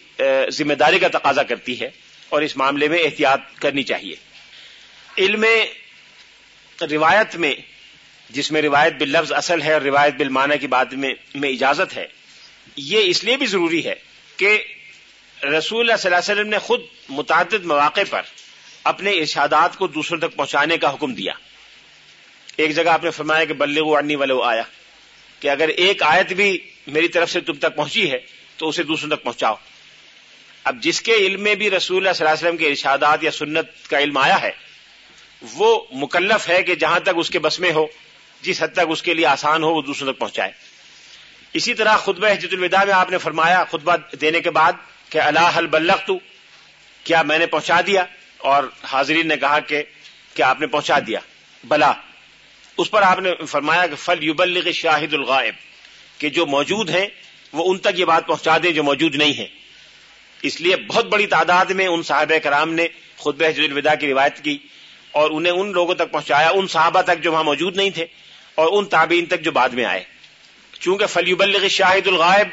ذمہ داری کا تقاضا کرتی ہے اور اس معاملے میں احتیاط کرنی چاہیے۔ علم روایت میں، جس میں روایت بال لفظ اصل ہے اور روایت بالمانہ کی بات میں میں اجازت ہے، یہ اس لیے بھی ضروری ہے کہ رسول اللہ صلی اللہ علیہ وسلم نے خود متعدد مواقع پر اپنے ارشادات کو دوسروں تک پہنچانے کا حکم دیا۔ ایک جگہ آپ نے فرمایا کہ بلغ انی ولو آیا کہ اگر ایک آیت بھی میری طرف سے تم تک پہنچی ہے تو اسے دوسروں تک پہنچاؤ۔ اب جس کے علم میں بھی رسول اللہ صلی اللہ علیہ وسلم کے ارشادات یا سنت کا علم آیا ہے، وہ مکلف ہے کہ جہاں تک اس کے بس میں ہو، جس حد تک اس کے لیے آسان ہو، وہ دوسروں تک پہنچائے۔ اسی طرح خطبہ حجت الوداع میں آپ نے فرمایا، خطبہ دینے کے بعد کہ اللہ حل بلغ تو کیا میں نے پہنچا دیا؟ اور حاضرین نے کہا کہ کیا آپ نے پہنچا دیا؟ بلا۔ اس پر آپ نے فرمایا کہ فل یبلغ شاہد الغائب، کہ جو موجود ہیں وہ ان تک یہ بات پہنچا دیں جو موجود نہیں ہیں۔ اس لیے بہت بڑی تعداد میں ان صحابہ کرام نے خود حجر الوداع کی روایت کی اور انہیں ان لوگوں تک پہنچایا، ان صحابہ تک جو وہاں موجود نہیں تھے اور ان تابعین تک جو بعد میں آئے۔ چونکہ فلیبلغ شاہد الغائب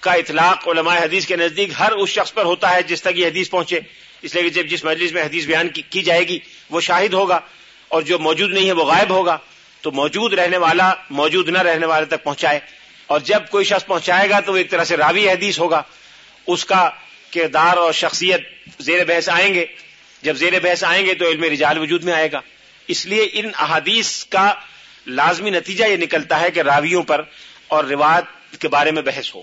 کا اطلاق علماء حدیث کے نزدیک ہر اس شخص پر ہوتا ہے جس تک یہ حدیث پہنچے۔ اس لیے کہ جب جس مجلس میں حدیث بیان کی جائے گی، وہ شاہد ہوگا اور جو موجود نہیں ہے وہ غائب ہوگا۔ تو موجود رہنے والا، موجود نہ رہنے والے تک پہنچائے۔ اور جب کوئی شخص پہنچائے گا تو وہ ایک طرح سے راوی حدیث ہوگا۔ اس کا کردار اور شخصیت زیر بحث آئیں گے۔ جب زیر بحث آئیں گے تو علم رجال وجود میں آئے گا۔ اس لیے ان احادیث کا لازمی نتیجہ یہ نکلتا ہے کہ راویوں پر اور روایت کے بارے میں بحث ہو۔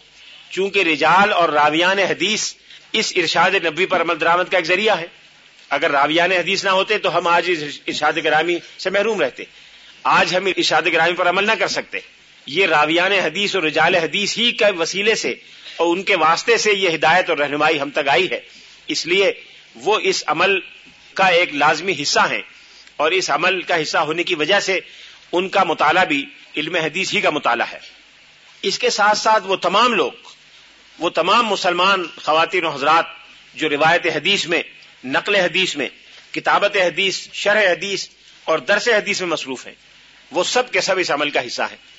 چونکہ رجال اور راویان حدیث اس ارشاد نبی پر عمل درامد کا ایک ذریعہ ہے۔ اگر راویان حدیث نہ ہوتے تو ہم آج ارشاد گرامی سے محروم رہتے۔ آج ہم ارشاد گرامی پر عمل نہ کر سکتے۔ یہ راویان حدیث اور رجال حدیث ہی کے وسیلے سے اور ان کے واسطے سے یہ ہدایت اور رہنمائی ہم تک آئی ہے۔ اس لیے وہ اس عمل کا ایک لازمی حصہ ہیں اور اس عمل کا حصہ ہونے کی وجہ سے ان کا مطالعہ بھی علم حدیث ہی کا مطالعہ ہے۔ اس کے ساتھ ساتھ وہ تمام لوگ، وہ تمام مسلمان خواتین و حضرات جو روایت حدیث میں، نقل حدیث میں، کتابت حدیث، شرح حدیث اور درس حدیث میں مصروف ہیں، وہ سب کے سب اس عمل کا حصہ ہیں۔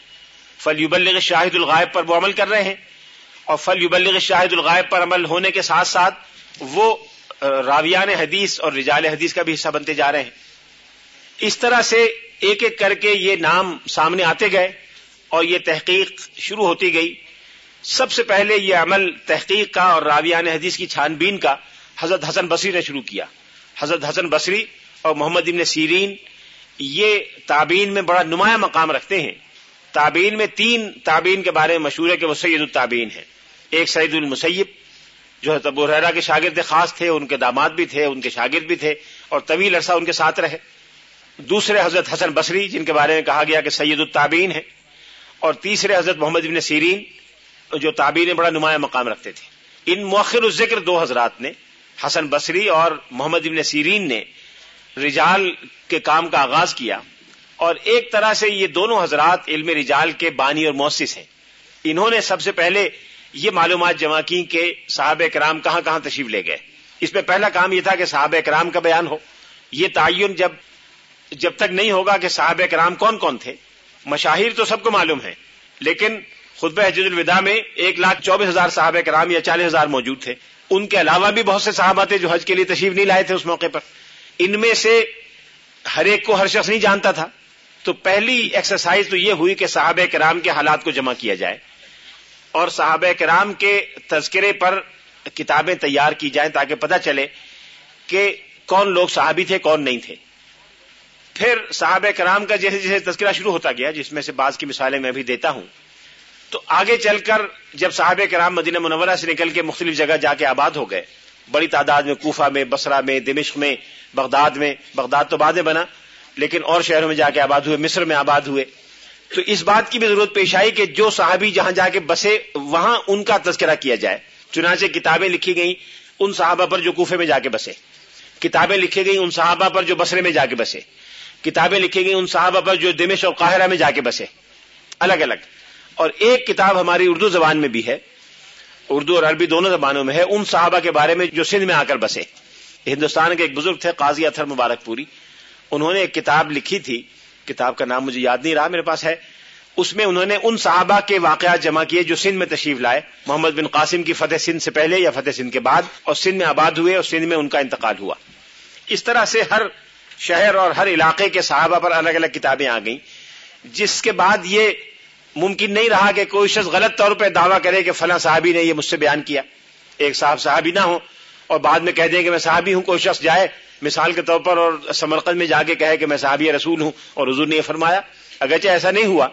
فل یبلغ شاہد الغائب پر وہ عمل کر رہے ہیں اور فل یبلغ شاہد الغائب پر عمل ہونے کے ساتھ ساتھ وہ راویان حدیث اور رجال حدیث کا بھی حصہ بنتے جا رہے ہیں۔ اس طرح سے ایک ایک کر کے یہ نام سامنے آتے گئے اور یہ تحقیق شروع ہوتی گئی۔ سب سے پہلے یہ عمل تحقیق کا اور راویان حدیث کی چھان بین کا حضرت حسن بصری نے شروع کیا۔ حضرت حسن بصری اور محمد ابن سیرین یہ تابین میں بڑا نمایاں مقام رکھتے ہیں۔ تابین میں تین تابین کے بارے میں مشہور ہے کہ وہ سید التابین ہیں۔ ایک سعید المسیب، جو ابو حرا کے شاگرد خاص تھے، ان کے داماد بھی تھے، ان کے شاگرد بھی تھے، اور طویل عرصہ ان کے ساتھ رہے۔ دوسرے حضرت حسن بصری، جن کے بارے میں کہا گیا کہ سید التابین ہے اور تیسرے حضرت محمد ابن سیرین، جو تابین بڑا نمایاں مقام رکھتے تھے۔ ان مؤخر الذکر دو حضرات نے، حسن بصری اور محمد ابن سیرین نے، رجال کے کام کا آغاز کیا۔ اور ایک طرح سے یہ دونوں حضرات علم رجال کے بانی اور مؤسس ہیں۔ انہوں نے سب سے پہلے یہ معلومات جمع کی کہ صحابہ کرام کہاں کہاں تشریف لے گئے۔ اس میں پہلا کام یہ تھا کہ صحابہ کرام کا بیان ہو۔ یہ تعین جب جب تک نہیں ہوگا کہ صحابہ کرام کون کون تھے، مشاہیر تو سب کو معلوم ہے، لیکن خطب حجد الوداع میں ایک لاکھ چوبیس ہزار صحابہ کرام یا چالیس ہزار موجود تھے۔ ان کے علاوہ بھی بہت سے صحابہ تھے جو حج کے لیے تشریف نہیں لائے تھے اس موقع پر۔ ان میں سے ہر ایک کو ہر شخص نہیں جانتا تھا۔ تو پہلی ایکسرسائز تو یہ ہوئی کہ صحابہ کرام کے حالات کو جمع کیا جائے اور صحابہ کرام کے تذکرے پر کتابیں تیار کی جائیں تاکہ پتہ چلے کہ کون لوگ صحابی تھے، کون نہیں تھے۔ پھر صحابہ کرام کا جیسے جیسے تذکرہ شروع ہوتا گیا، جس میں سے بعض کی مثالیں میں بھی دیتا ہوں۔ تو آگے چل کر جب صحابہ کرام مدینہ منورہ سے نکل کے مختلف جگہ جا کے آباد ہو گئے، بڑی تعداد میں کوفہ میں بسرا میں، دمشق میں، بغداد میں، بغداد تو بعد میں بنا۔ لیکن اور شہروں میں جا کے آباد ہوئے، مصر میں آباد ہوئے۔ تو اس بات کی بھی ضرورت پیش آئی کہ جو صحابی جہاں جا کے بسے، وہاں ان کا تذکرہ کیا جائے۔ چنانچہ کتابیں لکھی گئیں ان صحابہ پر جو کوفے میں جا کے بسے۔ کتابیں لکھی گئی ان صحابہ پر جو بسرے میں جا کے بسے۔ کتابیں لکھی گئی ان صحابہ پر جو دمش اور قاہرہ میں جا کے بسے۔ الگ الگ۔ اور ایک کتاب ہماری اردو زبان میں بھی ہے۔ اردو اور عربی دونوں زبانوں میں ہے۔ ان صحابہ کے بارے میں جو سندھ میں آ کر بسے۔ ہندوستان کے ایک بزرگ تھے، قاضی اتھر مبارک پوری۔ انہوں نے ایک کتاب لکھی تھی، کتاب کا نام مجھے یاد نہیں رہا، میرے پاس ہے۔ اس میں انہوں نے ان صحابہ کے واقعات جمع کیے جو سندھ میں تشریف لائے۔ محمد بن قاسم کی فتح سندھ سے پہلے یا فتح سندھ کے بعد، اور سندھ میں آباد ہوئے اور سندھ میں ان کا انتقال ہوا۔ اس طرح سے ہر شہر اور ہر علاقے کے صحابہ پر الگ الگ کتابیں آ گئیں۔ جس کے بعد یہ ممکن نہیں رہا کہ کوئی شخص غلط طور پہ دعویٰ کرے کہ فلاں صحابی نے یہ مجھ سے بیان کیا۔ ایک صاحب صحابی نہ ہو اور بعد میں کہہ دیں کہ میں صحابی ہوں، کوئی شخص جائے، مثال کے طور پر اور سمرقند میں جا کے کہے کہ میں صحابی رسول ہوں اور حضور نے یہ فرمایا، اگرچہ ایسا نہیں ہوا،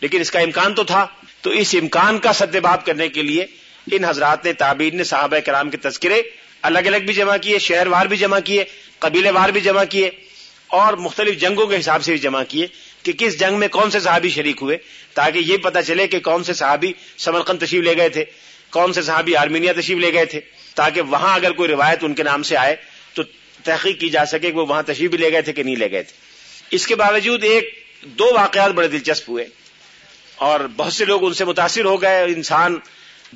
لیکن اس کا امکان تو تھا۔ تو اس امکان کا سدباب کرنے کے لیے ان حضرات نے تعبیر نے، صحابہ کرام کے تذکرے الگ الگ بھی جمع کیے، شہر وار بھی جمع کیے، قبیلے وار بھی جمع کیے اور مختلف جنگوں کے حساب سے بھی جمع کیے کہ کس جنگ میں کون سے صحابی شریک ہوئے، تاکہ یہ پتا چلے کہ کون سے صحابی سمرقند تشریف لے گئے تھے، کون سے صحابی آرمینیا تشریف لے گئے تھے۔ تاکہ وہاں اگر کوئی روایت ان کے نام سے آئے تو تحقیق کی جا سکے کہ وہ وہاں تشریف بھی لے گئے تھے کہ نہیں لے گئے تھے۔ اس کے باوجود ایک دو واقعات بڑے دلچسپ ہوئے اور بہت سے لوگ ان سے متاثر ہو گئے۔ انسان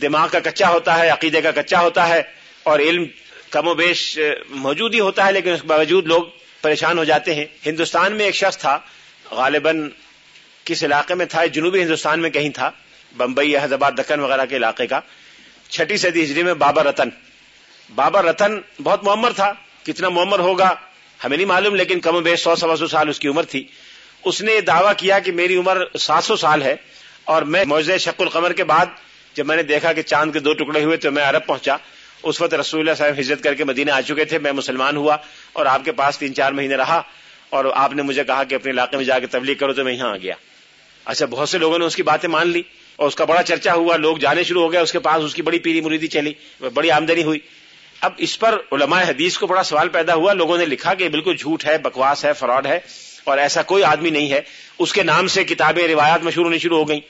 دماغ کا کچا ہوتا ہے، عقیدے کا کچا ہوتا ہے اور علم کم و بیش موجود ہی ہوتا ہے، لیکن اس کے باوجود لوگ پریشان ہو جاتے ہیں۔ ہندوستان میں ایک شخص تھا، غالباً کس علاقے میں تھا؟ جنوبی ہندوستان میں کہیں تھا، بمبئی حیدرآباد دکن وغیرہ کے علاقے کا۔ چھٹی صدی ہجری میں بابا رتن بابا رتن بہت معمر تھا، کتنا معمر ہوگا ہمیں نہیں معلوم، لیکن کم و بیش سو سوا سو سال اس کی عمر تھی۔ اس نے دعویٰ کیا کہ میری عمر سات سو سال ہے اور میں موزے شک القمر کے بعد جب میں نے دیکھا کہ چاند کے دو ٹکڑے ہوئے تو میں عرب پہنچا۔ اس وقت رسول اللہ صاحب ہجرت کر کے مدینہ آ چکے تھے، میں مسلمان ہوا اور آپ کے پاس تین چار مہینے رہا اور آپ نے مجھے کہا کہ اپنے علاقے میں جا کے تبلیغ کرو تو میں یہاں آ گیا۔ اچھا بہت سے لوگوں نے اس کی باتیں مان لی اور اس کا بڑا چرچا ہوا، لوگ جانے شروع ہو گئے، اس کے پاس اس کی بڑی پیری مریدی چلی، بڑی آمدنی ہوئی۔ اب اس پر علماء حدیث کو بڑا سوال پیدا ہوا، لوگوں نے لکھا کہ بالکل جھوٹ ہے، بکواس ہے، فراڈ ہے، اور ایسا کوئی آدمی نہیں ہے۔ اس کے نام سے کتابیں، روایات مشہور ہونی شروع ہو گئیں۔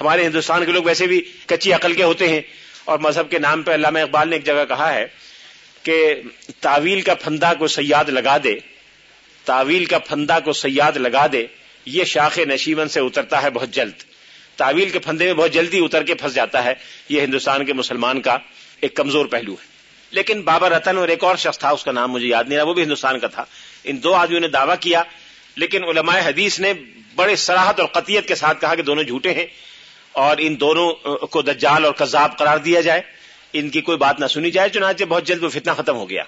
ہمارے ہندوستان کے لوگ ویسے بھی کچی عقل کے ہوتے ہیں۔ اور مذہب کے نام پہ علامہ اقبال نے ایک جگہ کہا ہے کہ تعویل کا پھندا کو سیاد لگا دے، تعویل کا پھندا کو سیاد لگا دے، یہ شاخ نشیمن سے اترتا ہے بہت جلد۔ تعویل کے پھندے میں بہت جلدی اتر کے پھنس جاتا ہے۔ یہ ہندوستان کے مسلمان کا ایک کمزور پہلو ہے۔ لیکن بابا رتن اور ایک اور شخص تھا، اس کا نام مجھے یاد نہیں رہا، وہ بھی ہندوستان کا تھا۔ ان دو آدمیوں نے دعویٰ کیا، لیکن علماء حدیث نے بڑے سراہد اور قطیت کے ساتھ کہا کہ دونوں جھوٹے ہیں اور ان دونوں کو دجال اور کذاب قرار دیا جائے۔ ان کی کوئی بات نہ سنی جائے، چنانچہ بہت جلد وہ فتنہ ختم ہو گیا۔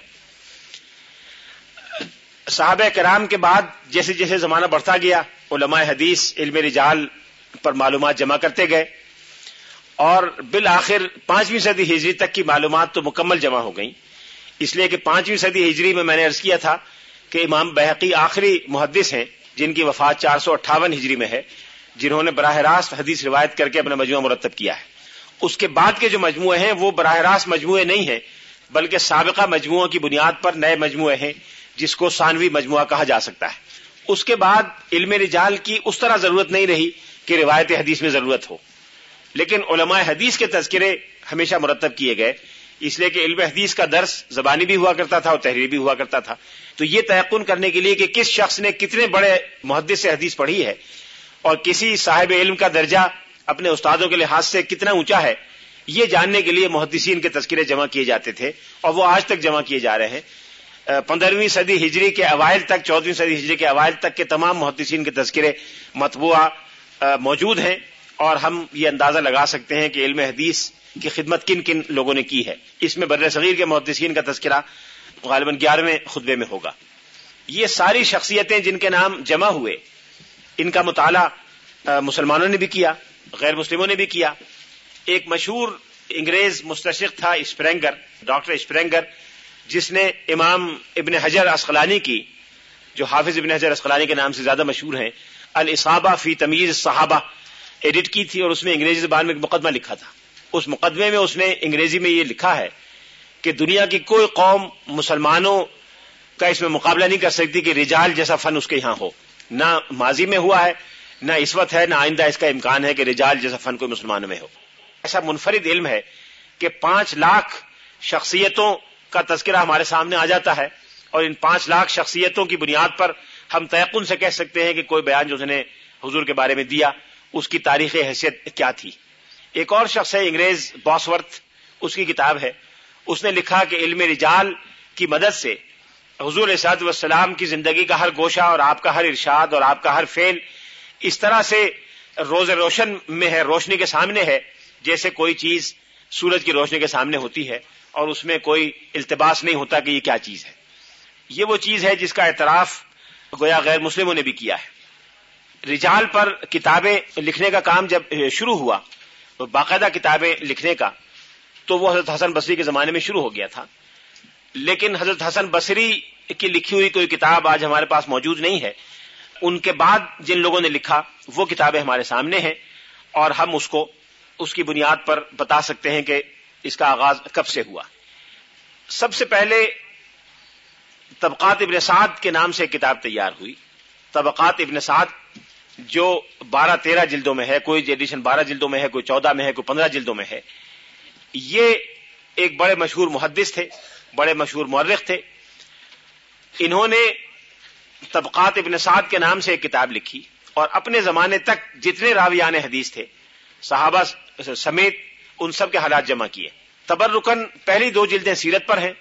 صحابہ کرام کے بعد جیسے جیسے زمانہ بڑھتا گیا، علماء حدیث، علم رجال پر معلومات جمع کرتے گئے۔ اور بالآخر پانچویں صدی ہجری تک کی معلومات تو مکمل جمع ہو گئیں۔ اس لیے کہ پانچویں صدی ہجری میں میں نے عرض کیا تھا کہ امام بحقی آخری محدث ہیں جن کی وفات چار سو اٹھاون ہجری میں ہے، جنہوں نے براہ راست حدیث روایت کر کے اپنا مجموعہ مرتب کیا ہے۔ اس کے بعد کے جو مجموعے ہیں، وہ براہ راست مجموعے نہیں ہیں، بلکہ سابقہ مجموعوں کی بنیاد پر نئے مجموعے ہیں، جس کو ثانوی مجموعہ کہا جا سکتا ہے۔ اس کے بعد علم رجال کی اس طرح ضرورت نہیں رہی کہ روایت حدیث میں ضرورت ہو۔ لیکن علماء حدیث کے تذکرے ہمیشہ مرتب کیے گئے۔ اس لیے کہ علم حدیث کا درس زبانی بھی ہوا کرتا تھا اور تحریری بھی ہوا کرتا تھا۔ تو یہ تیقن کرنے کے لیے کہ کس شخص نے کتنے بڑے محدث سے حدیث پڑھی ہے اور کسی صاحب علم کا درجہ اپنے استادوں کے لحاظ سے کتنا اونچا ہے، یہ جاننے کے لیے محدثین کے تذکرے جمع کیے جاتے تھے اور وہ آج تک جمع کیے جا رہے ہیں۔ پندرہویں صدی ہجری کے اوائل تک، چودہویں صدی ہجری کے اوائل تک کے تمام محدثین کے تذکرے مطبوعہ موجود ہیں۔ اور ہم یہ اندازہ لگا سکتے ہیں کہ علم حدیث کی خدمت کن کن لوگوں نے کی ہے۔ اس میں بر صغیر کے محدثین کا تذکرہ غالباً گیارہویں خطبے میں ہوگا۔ یہ ساری شخصیتیں جن کے نام جمع ہوئے، ان کا مطالعہ مسلمانوں نے بھی کیا، غیر مسلموں نے بھی کیا۔ ایک مشہور انگریز مستشق تھا، اسپرینگر، ڈاکٹر اسپرینگر، جس نے امام ابن حجر اسقلانی کی، جو حافظ ابن حجر اسقلانی کے نام سے زیادہ مشہور ہیں الصابہ فی تمیز صحابہ ایڈٹ کی تھی اور اس میں انگریزی زبان میں ایک مقدمہ لکھا تھا۔ اس مقدمے میں اس نے انگریزی میں یہ لکھا ہے کہ دنیا کی کوئی قوم مسلمانوں کا اس میں مقابلہ نہیں کر سکتی کہ رجال جیسا فن اس کے یہاں ہو۔ نہ ماضی میں ہوا ہے، نہ اس وقت ہے، نہ آئندہ اس کا امکان ہے کہ رجال جیسا فن کوئی مسلمانوں میں ہو۔ ایسا منفرد علم ہے کہ پانچ لاکھ شخصیتوں کا تذکرہ ہمارے سامنے آ جاتا ہے اور ان پانچ لاکھ شخصیتوں کی بنیاد پر ہم تیقن سے کہہ سکتے ہیں کہ کوئی بیان جو اس نے حضور کے بارے میں دیا۔ اس کی تاریخ حیثیت کیا تھی؟ ایک اور شخص ہے، انگریز باسورتھ، اس کی کتاب ہے۔ اس نے لکھا کہ علم رجال کی مدد سے حضور اسعد والسلام کی زندگی کا ہر گوشہ اور آپ کا ہر ارشاد اور آپ کا ہر فیل اس طرح سے روز روشن میں ہے، روشنی کے سامنے ہے، جیسے کوئی چیز سورج کی روشنی کے سامنے ہوتی ہے اور اس میں کوئی التباس نہیں ہوتا کہ یہ کیا چیز ہے۔ یہ وہ چیز ہے جس کا اعتراف گویا غیر مسلموں نے بھی کیا ہے۔ رجال پر کتابیں لکھنے کا کام جب شروع ہوا، باقاعدہ کتابیں لکھنے کا، تو وہ حضرت حسن بصری کے زمانے میں شروع ہو گیا تھا۔ لیکن حضرت حسن بصری کی لکھی ہوئی کوئی کتاب آج ہمارے پاس موجود نہیں ہے۔ ان کے بعد جن لوگوں نے لکھا، وہ کتابیں ہمارے سامنے ہیں اور ہم اس کو، اس کی بنیاد پر بتا سکتے ہیں کہ اس کا آغاز کب سے ہوا۔ سب سے پہلے طبقات ابن سعد کے نام سے ایک کتاب تیار ہوئی۔ طبقات ابن سعد جو بارہ تیرہ جلدوں میں ہے، کوئی ایڈیشن بارہ جلدوں میں ہے، کوئی چودہ میں ہے، کوئی پندرہ جلدوں میں ہے، یہ ایک بڑے مشہور محدث تھے، بڑے مشہور مورخ تھے۔ انہوں نے طبقات ابن سعد کے نام سے ایک کتاب لکھی اور اپنے زمانے تک جتنے راویان حدیث تھے، صحابہ سمیت ان سب کے حالات جمع کیے۔ تبرکن پہلی دو جلدیں سیرت پر ہیں۔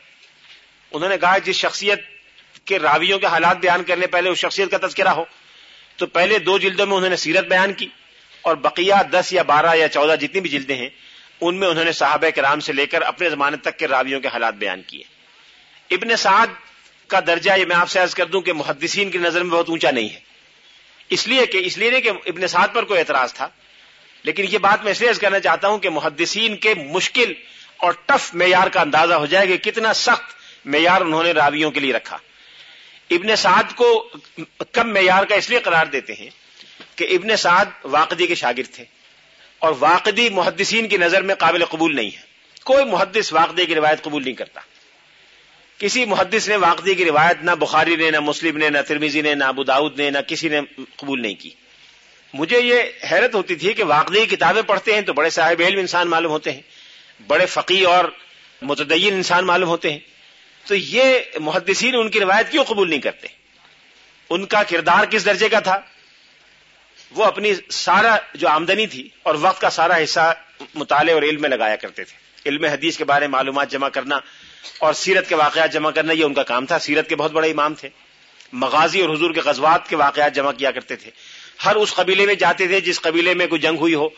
انہوں نے کہا، جس شخصیت کے راویوں کے حالات بیان کرنے پہلے، اس شخصیت کا تذکرہ ہو۔ تو پہلے دو جلدوں میں انہوں نے سیرت بیان کی اور بقیہ دس یا بارہ یا چودہ جتنی بھی جلدیں ہیں، ان میں انہوں نے صحابہ کرام سے لے کر اپنے زمانے تک کے راویوں کے حالات بیان کیے۔ ابن سعد کا درجہ یہ میں آپ سے عرض کر دوں کہ محدثین کی نظر میں بہت اونچا نہیں ہے۔ اس لیے کہ، اس لیے نہیں کہ ابن سعد پر کوئی اعتراض تھا، لیکن یہ بات میں اس لیے کرنا چاہتا ہوں کہ محدثین کے مشکل اور ٹف معیار کا اندازہ ہو جائے کہ کتنا سخت معیار انہوں نے راویوں کے لیے رکھا۔ ابن سعد کو کم معیار کا اس لیے قرار دیتے ہیں کہ ابن سعد واقعی کے شاگرد تھے اور واقعی محدثین کی نظر میں قابل قبول نہیں ہے۔ کوئی محدث واقعی کی روایت قبول نہیں کرتا۔ کسی محدث نے واقعی کی روایت نہ بخاری نے، نہ مسلم نے، نہ ترمیزی نے، نہ ابو داود نے، نہ کسی نے قبول نہیں کی۔ مجھے یہ حیرت ہوتی تھی کہ واقعی کتابیں پڑھتے ہیں تو بڑے صاحب علم انسان معلوم ہوتے ہیں۔ بڑے فقی اور متدین انسان معلوم ہوتے ہیں۔ تو یہ محدثین ان کی روایت کیوں قبول نہیں کرتے؟ ان کا کردار کس درجے کا تھا؟ وہ اپنی سارا جو آمدنی تھی اور وقت کا سارا حصہ مطالعے اور علم میں لگایا کرتے تھے۔ علم حدیث کے بارے میں معلومات جمع کرنا اور سیرت کے واقعات جمع کرنا، یہ ان کا کام تھا۔ سیرت کے بہت بڑے امام تھے۔ مغازی اور حضور کے غزوات کے واقعات جمع کیا کرتے تھے۔ ہر اس قبیلے میں جاتے تھے جس قبیلے میں کوئی جنگ ہوئی ہو،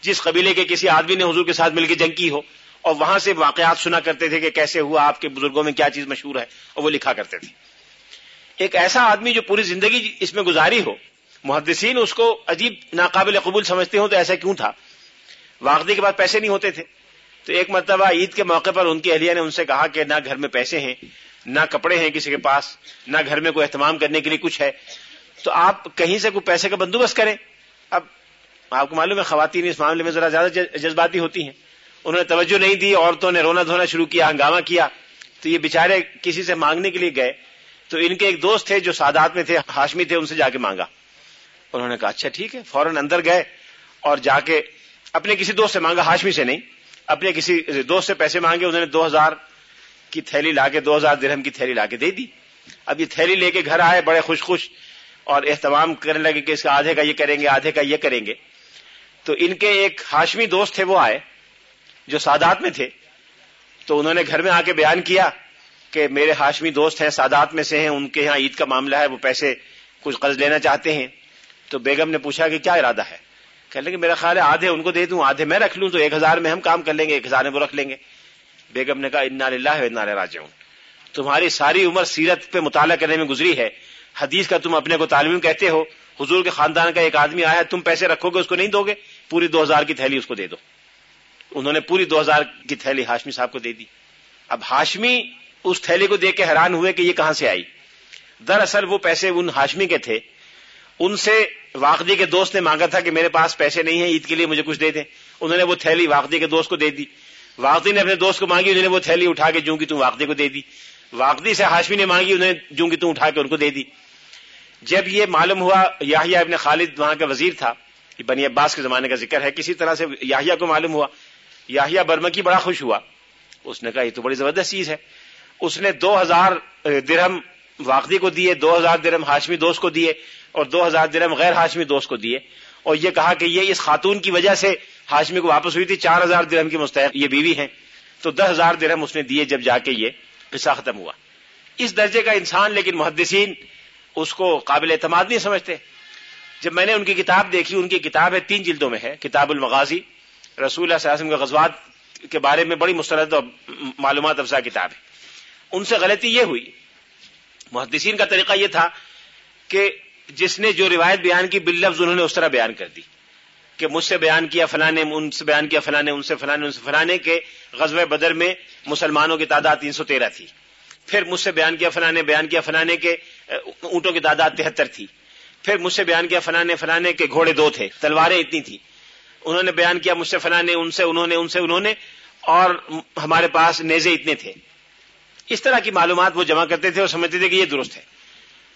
جس قبیلے کے کسی آدمی نے حضور کے ساتھ مل کے جنگ کی ہو۔ اور وہاں سے واقعات سنا کرتے تھے کہ کیسے ہوا، آپ کے بزرگوں میں کیا چیز مشہور ہے، اور وہ لکھا کرتے تھے۔ ایک ایسا آدمی جو پوری زندگی اس میں گزاری ہو، محدثین اس کو عجیب ناقابل قبول سمجھتے ہوں تو ایسا کیوں تھا؟ واقعی کے بعد پیسے نہیں ہوتے تھے۔ تو ایک مرتبہ عید کے موقع پر ان کی اہلیہ نے ان سے کہا کہ نہ گھر میں پیسے ہیں، نہ کپڑے ہیں کسی کے پاس، نہ گھر میں کوئی اہتمام کرنے کے لیے کچھ ہے۔ تو آپ کہیں سے کوئی پیسے کا بندوبست کریں۔ اب آپ کو معلوم ہے، خواتین اس معاملے میں ذرا زیادہ جذباتی ہوتی ہیں۔ انہوں نے توجہ نہیں دی، عورتوں نے رونا دھونا شروع کیا، ہنگامہ کیا، تو یہ بےچارے کسی سے مانگنے کے لیے گئے۔ تو ان کے ایک دوست تھے جو سادات میں تھے، ہاشمی تھے، ان سے جا کے مانگا۔ انہوں نے کہا اچھا ٹھیک ہے، فوراً اندر گئے اور جا کے اپنے کسی دوست سے مانگا، ہاشمی سے نہیں، اپنے کسی دوست سے پیسے مانگے، انہوں نے دو ہزار کی تھیلی لا کے، دو ہزار درہم کی تھیلی لا کے دے دی۔ اب یہ تھیلی لے کے گھر آئے، بڑے خوش خوش اور اہتمام کرنے لگے کہ اس کا آدھے کا یہ کریں گے، آدھے کا یہ کریں گے۔ تو ان کے ایک ہاشمی دوست تھے، وہ آئے۔ جو سادات میں تھے، تو انہوں نے گھر میں آ کے بیان کیا کہ میرے ہاشمی دوست ہیں، سادات میں سے ہیں، ان کے یہاں عید کا معاملہ ہے، وہ پیسے کچھ قرض لینا چاہتے ہیں۔ تو بیگم نے پوچھا کہ کیا ارادہ ہے؟ کہ لیں میرا خیال ہے آدھے ان کو دے دوں، آدھے میں رکھ لوں، تو ایک ہزار میں ہم کام کر لیں گے، ایک ہزار میں وہ رکھ لیں گے۔ بیگم نے کہا، انا للہ انا راجعون۔ تمہاری ساری عمر سیرت پہ مطالعہ کرنے میں گزری ہے۔ حدیث کا تم اپنے کو تعلیم کہتے ہو، حضور کے خاندان کا ایک آدمی آیا، تم پیسے رکھو گے، اس کو نہیں دو گے، پوری دو ہزار کی تھیلی اس کو دے دو۔ انہوں نے پوری دو ہزار کی تھیلی ہاشمی صاحب کو دے دی۔ اب ہاشمی اس تھیلی کو دیکھ کے حیران ہوئے کہ یہ کہاں سے آئی۔ دراصل وہ پیسے ان ہاشمی کے تھے۔ ان سے واقعی کے دوست نے مانگا تھا کہ میرے پاس پیسے نہیں ہیں، عید کے لیے مجھے کچھ دے دیں۔ انہوں نے وہ تھیلی واقعی کے دوست کو دے دی۔ واقعی نے اپنے دوست کو مانگی، انہوں نے وہ تھیلی اٹھا کے جو کہ تم واقعی کو دے دی۔ واقعی سے ہاشمی نے مانگی، انہوں نے جو تم اٹھا کے ان کو دے دی۔ جب یہ معلوم ہوا یاہیا ابن خالد وہاں کا وزیر تھا بنی عباس کے زمانے کا ذکر ہے، کسی طرح سے یاہیا کو معلوم ہوا۔ یاہیا برمکی بڑا خوش ہوا۔ اس نے کہا، یہ تو بڑی زبردست چیز ہے۔ اس نے دو ہزار درہم واقعی کو دیے، دو ہزار درم ہاشمی دوست کو دیے اور دو ہزار درم غیر ہاشمی دوست کو دیے۔ اور یہ کہا کہ یہ اس خاتون کی وجہ سے ہاشمی کو واپس ہوئی تھی۔ چار ہزار درہم کی مستحق یہ بیوی ہیں۔ تو دس ہزار درہم اس نے دیے جب جا کے یہ قصہ ختم ہوا۔ اس درجے کا انسان لیکن محدثین اس کو قابل اعتماد نہیں سمجھتے۔ جب میں نے ان کی کتاب دیکھی، ان کی کتاب ہے تین جلدوں میں ہے، کتاب المغازی۔ رسول اللہ صلی اللہ علیہ وسلم کے غزوات کے بارے میں بڑی مسترد اور معلومات افزا کتاب ہے۔ ان سے غلطی یہ ہوئی۔ محدثین کا طریقہ یہ تھا کہ جس نے جو روایت بیان کی بلفظ انہوں نے اس طرح بیان کر دی کہ مجھ سے بیان کیا فلانے ان سے بیان کیا فلانے ان سے فلانے ان سے فلانے کے غزوہ بدر میں مسلمانوں کی تعداد تین سو تیرہ تھی۔ پھر مجھ سے بیان کیا فلانے بیان کیا فلانے کے اونٹوں کی تعداد تہتر تھی۔ پھر مجھ سے بیان کیا فلانے فلانے کے گھوڑے دو تھے، تلواریں اتنی تھی انہوں نے بیان کیا مجھ سے فلانے ان سے، انہوں نے، ان سے، انہوں نے، اور ہمارے پاس نیزے اتنے تھے۔ اس طرح کی معلومات وہ جمع کرتے تھے اور سمجھتے تھے کہ یہ درست ہے۔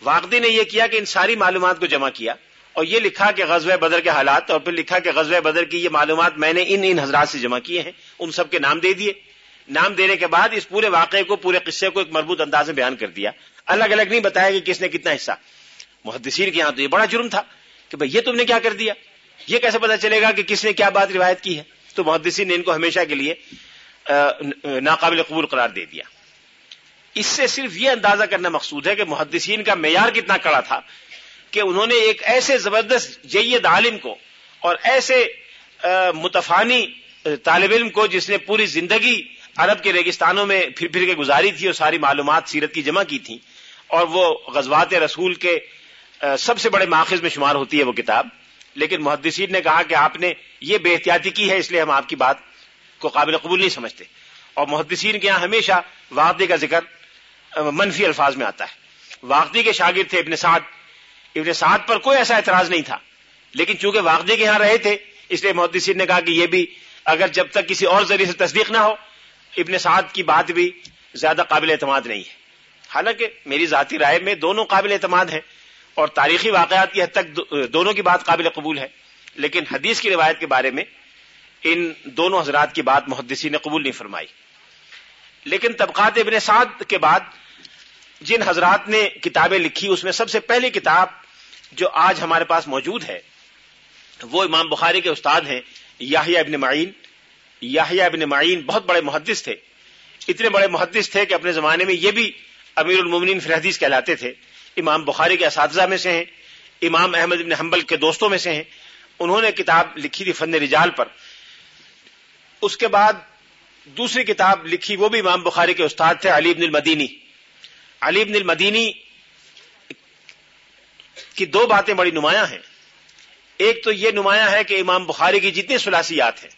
واقعی نے یہ کیا کہ ان ساری معلومات کو جمع کیا اور یہ لکھا کہ غزوہ بدر کے حالات اور پھر لکھا کہ غزوہ بدر کی یہ معلومات میں نے ان ان حضرات سے جمع کیے ہیں۔ ان سب کے نام دے دیے۔ نام دینے کے بعد اس پورے واقعے کو، پورے قصے کو ایک مربوط انداز میں بیان کر دیا۔ الگ الگ نہیں بتایا کہ کس نے کتنا حصہ۔ محدثین کے یہاں تو یہ بڑا جرم تھا کہ بھائی یہ تم نے کیا کر دیا؟ یہ کیسے پتا چلے گا کہ کس نے کیا بات روایت کی ہے؟ تو محدثین نے ان کو ہمیشہ کے لیے ناقابل قبول قرار دے دیا۔ اس سے صرف یہ اندازہ کرنا مقصود ہے کہ محدثین کا معیار کتنا کڑا تھا کہ انہوں نے ایک ایسے زبردست جید عالم کو اور ایسے متفانی طالب علم کو جس نے پوری زندگی عرب کے ریگستانوں میں پھر پھر کے گزاری تھی اور ساری معلومات سیرت کی جمع کی تھی اور وہ غزوات رسول کے سب سے بڑے ماخذ میں شمار ہوتی ہے وہ کتاب۔ لیکن محدثین نے کہا کہ آپ نے یہ بے احتیاطی کی ہے اس لیے ہم آپ کی بات کو قابل قبول نہیں سمجھتے۔ اور محدثین کے یہاں ہمیشہ واقعی کا ذکر منفی الفاظ میں آتا ہے۔ واقعی کے شاگرد تھے ابن سعد۔ ابن سعد پر کوئی ایسا اعتراض نہیں تھا، لیکن چونکہ واقعی کے یہاں رہے تھے، اس لیے محدثین نے کہا کہ یہ بھی اگر جب تک کسی اور ذریعے سے تصدیق نہ ہو، ابن سعد کی بات بھی زیادہ قابل اعتماد نہیں ہے۔ حالانکہ میری ذاتی رائے میں دونوں قابل اعتماد ہیں۔ اور تاریخی واقعات کی حد تک دونوں کی بات قابل قبول ہے، لیکن حدیث کی روایت کے بارے میں ان دونوں حضرات کی بات محدثین نے قبول نہیں فرمائی۔ لیکن طبقات ابن سعد کے بعد جن حضرات نے کتابیں لکھی، اس میں سب سے پہلی کتاب جو آج ہمارے پاس موجود ہے، وہ امام بخاری کے استاد ہیں یاہیا ابن معین۔ یاہیا ابن معین بہت بڑے محدث تھے۔ اتنے بڑے محدث تھے کہ اپنے زمانے میں یہ بھی امیر المومنین فی کہلاتے تھے۔ امام بخاری کے اساتذہ میں سے ہیں، امام احمد ابن حنبل کے دوستوں میں سے ہیں۔ انہوں نے کتاب لکھی تھی فن رجال پر۔ اس کے بعد دوسری کتاب لکھی، وہ بھی امام بخاری کے استاد تھے، علی ابن المدینی۔ علی ابن المدینی کی دو باتیں بڑی نمایاں ہیں۔ ایک تو یہ نمایاں ہے کہ امام بخاری کی جتنی سلاسیات ہیں۔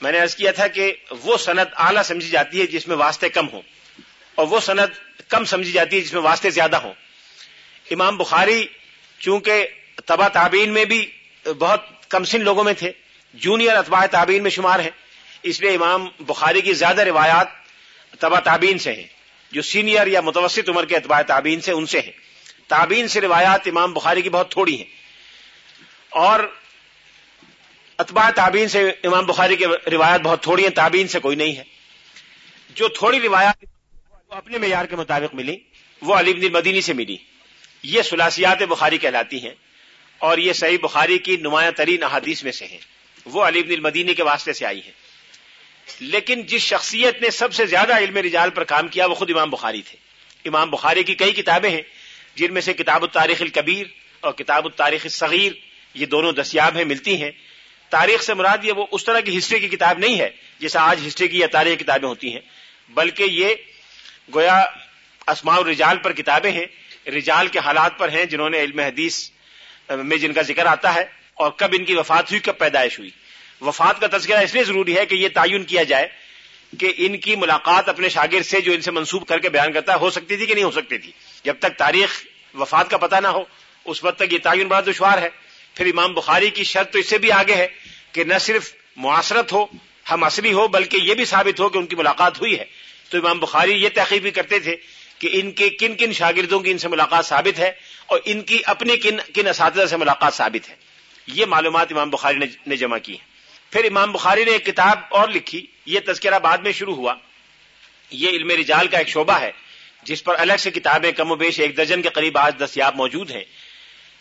میں نے عرض کیا تھا کہ وہ صنعت اعلیٰ سمجھی جاتی ہے جس میں واسطے کم ہوں، اور وہ صنعت کم سمجھی جاتی ہے جس میں واسطے زیادہ ہوں۔ امام بخاری چونکہ تبا تعبین میں بھی بہت کم سن لوگوں میں تھے، جونیئر اتباع تعبین میں شمار ہیں۔ اس لیے امام بخاری کی زیادہ روایات تبا تعبین سے ہیں، جو سینئر یا متوسط عمر کے اتباع تعبین سے ان سے ہیں۔ تعبین سے روایات امام بخاری کی بہت تھوڑی ہیں۔ اور اتباع تعبین سے امام بخاری کی روایات بہت تھوڑی ہیں، تعبین سے کوئی نہیں ہے۔ جو تھوڑی روایات اپنے معیار کے مطابق ملی، وہ علی بن مدینی سے ملی۔ یہ سلاسیات بخاری کہلاتی ہیں اور یہ صحیح بخاری کی نمایاں ترین احادیث میں سے ہیں۔ وہ علی بن المدینی کے واسطے سے آئی ہیں۔ لیکن جس شخصیت نے سب سے زیادہ علم رجال پر کام کیا وہ خود امام بخاری تھے۔ امام بخاری کی کئی کتابیں ہیں، جن میں سے کتاب التاریخ الکبیر اور کتاب التاریخ الصغیر، یہ دونوں دستیاب ہیں، ملتی ہیں۔ تاریخ سے مراد یہ وہ اس طرح کی ہسٹری کی کتاب نہیں ہے جیسا آج ہسٹری کی یا تاریخ کتابیں ہوتی ہیں، بلکہ یہ گویا اسماع الرجال پر کتابیں ہیں۔ رجال کے حالات پر ہیں جنہوں نے علم حدیث میں جن کا ذکر آتا ہے اور کب ان کی وفات ہوئی، کب پیدائش ہوئی۔ وفات کا تذکرہ اس لیے ضروری ہے کہ یہ تعین کیا جائے کہ ان کی ملاقات اپنے شاگرد سے جو ان سے منسوب کر کے بیان کرتا ہے، ہو سکتی تھی کہ نہیں ہو سکتی تھی۔ جب تک تاریخ وفات کا پتہ نہ ہو، اس وقت تک یہ تعین بڑا دشوار ہے۔ پھر امام بخاری کی شرط تو اس سے بھی آگے ہے کہ نہ صرف معاصرت ہو، ہم اصلی ہو، بلکہ یہ بھی ثابت ہو کہ ان کی ملاقات ہوئی ہے۔ تو امام بخاری یہ تحقیق بھی کرتے تھے کہ ان کے کن کن شاگردوں کی ان سے ملاقات ثابت ہے اور ان کی اپنے کن کن اساتذہ سے ملاقات ثابت ہے۔ یہ معلومات امام بخاری نے جمع کی ہیں۔ پھر امام بخاری نے ایک کتاب اور لکھی۔ یہ تذکرہ بعد میں شروع ہوا۔ یہ علم رجال کا ایک شعبہ ہے، جس پر الگ سے کتابیں کم و بیش ایک درجن کے قریب آج دستیاب موجود ہیں۔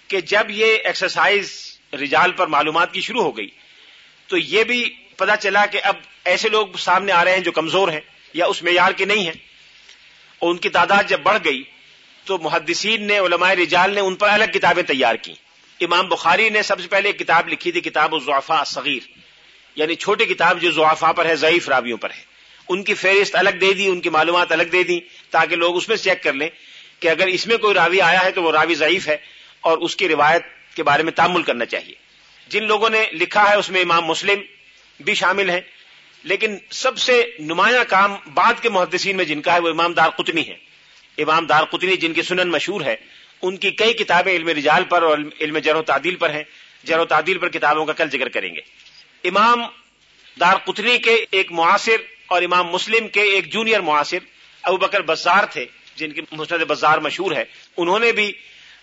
کہ جب یہ ایکسرسائز رجال پر معلومات کی شروع ہو گئی، تو یہ بھی پتا چلا کہ اب ایسے لوگ سامنے آ رہے ہیں جو کمزور ہیں یا اس معیار کے نہیں ہیں۔ اور ان کی تعداد جب بڑھ گئی تو محدثین نے، علماء رجال نے ان پر الگ کتابیں تیار کی امام بخاری نے سب سے پہلے ایک کتاب لکھی تھی، کتاب الضعفاء صغیر یعنی چھوٹی کتاب جو ضعفاء پر ہے، ضعیف راویوں پر ہے۔ ان کی فہرست الگ دے دی، ان کی معلومات الگ دے دی تاکہ لوگ اس میں چیک کر لیں کہ اگر اس میں کوئی راوی آیا ہے تو وہ راوی ضعیف ہے اور اس کی روایت کے بارے میں تعمل کرنا چاہیے۔ جن لوگوں نے لکھا ہے، اس میں امام مسلم بھی شامل ہیں۔ لیکن سب سے نمایاں کام بعد کے محدثین میں جن کا ہے وہ امام دار قطنی ہے امام دار قطنی جن کی سنن مشہور ہے، ان کی کئی کتابیں علم رجال پر اور علم جر و تعدیل پر ہیں۔ جر و تعدیل پر کتابوں کا کل ذکر کریں گے۔ امام دار قطنی کے ایک معاصر اور امام مسلم کے ایک جونیئر معاصر ابو بکر بزار تھے، جن کی مسند بزار مشہور ہے۔ انہوں نے بھی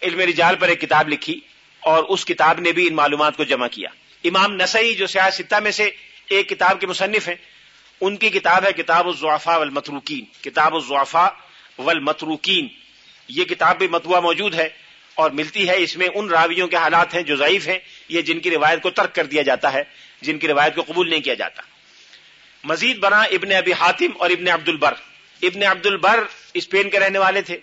علم رجال پر ایک کتاب لکھی اور اس کتاب نے بھی ان معلومات کو جمع کیا۔ امام نسائی جو سیاح ستہ میں سے ایک کتاب کے مصنف ہیں۔ ان کی کتاب ہے کتاب الضعفاء والمتروکین۔ کتاب الضعفاء والمتروکین۔ یہ کتاب بھی متوا موجود ہے اور ملتی ہے۔ اس میں ان راویوں کے حالات ہیں جو ضعیف ہیں۔ یہ جن کی روایت کو ترک کر دیا جاتا ہے، جن کی روایت کو قبول نہیں کیا جاتا۔ مزید بنا ابن ابی حاتم اور ابن عبد البر۔ ابن عبد البر اسپین کے رہنے والے تھے۔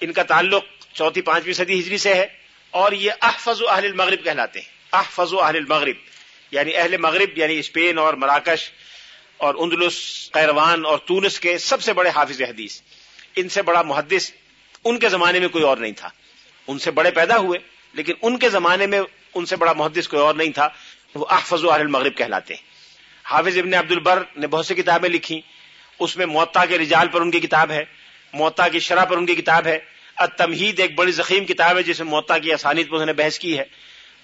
ان کا تعلق چوتھی پانچویں صدی ہجری سے ہے اور یہ احفظ اہل المغرب کہلاتے ہیں۔ احفظ و اہل المغرب۔ یعنی اہل مغرب یعنی اسپین اور مراکش اور اندلس، قیروان اور تونس کے سب سے بڑے حافظ حدیث۔ ان سے بڑا محدث ان کے زمانے میں کوئی اور نہیں تھا۔ ان سے بڑے پیدا ہوئے، لیکن ان کے زمانے میں ان سے بڑا محدث کوئی اور نہیں تھا۔ وہ احفظ و اہل المغرب کہلاتے ہیں۔ حافظ ابن عبد البر نے بہت سی کتابیں لکھی۔ اس میں معطا کے رجال پر ان کی کتاب ہے معطا کی شرح پر ان کی کتاب ہے۔ التمہید ایک بڑی زخیم کتاب ہے جس میں معطا کی آسانیت پر انہوں نے بحث کی ہے۔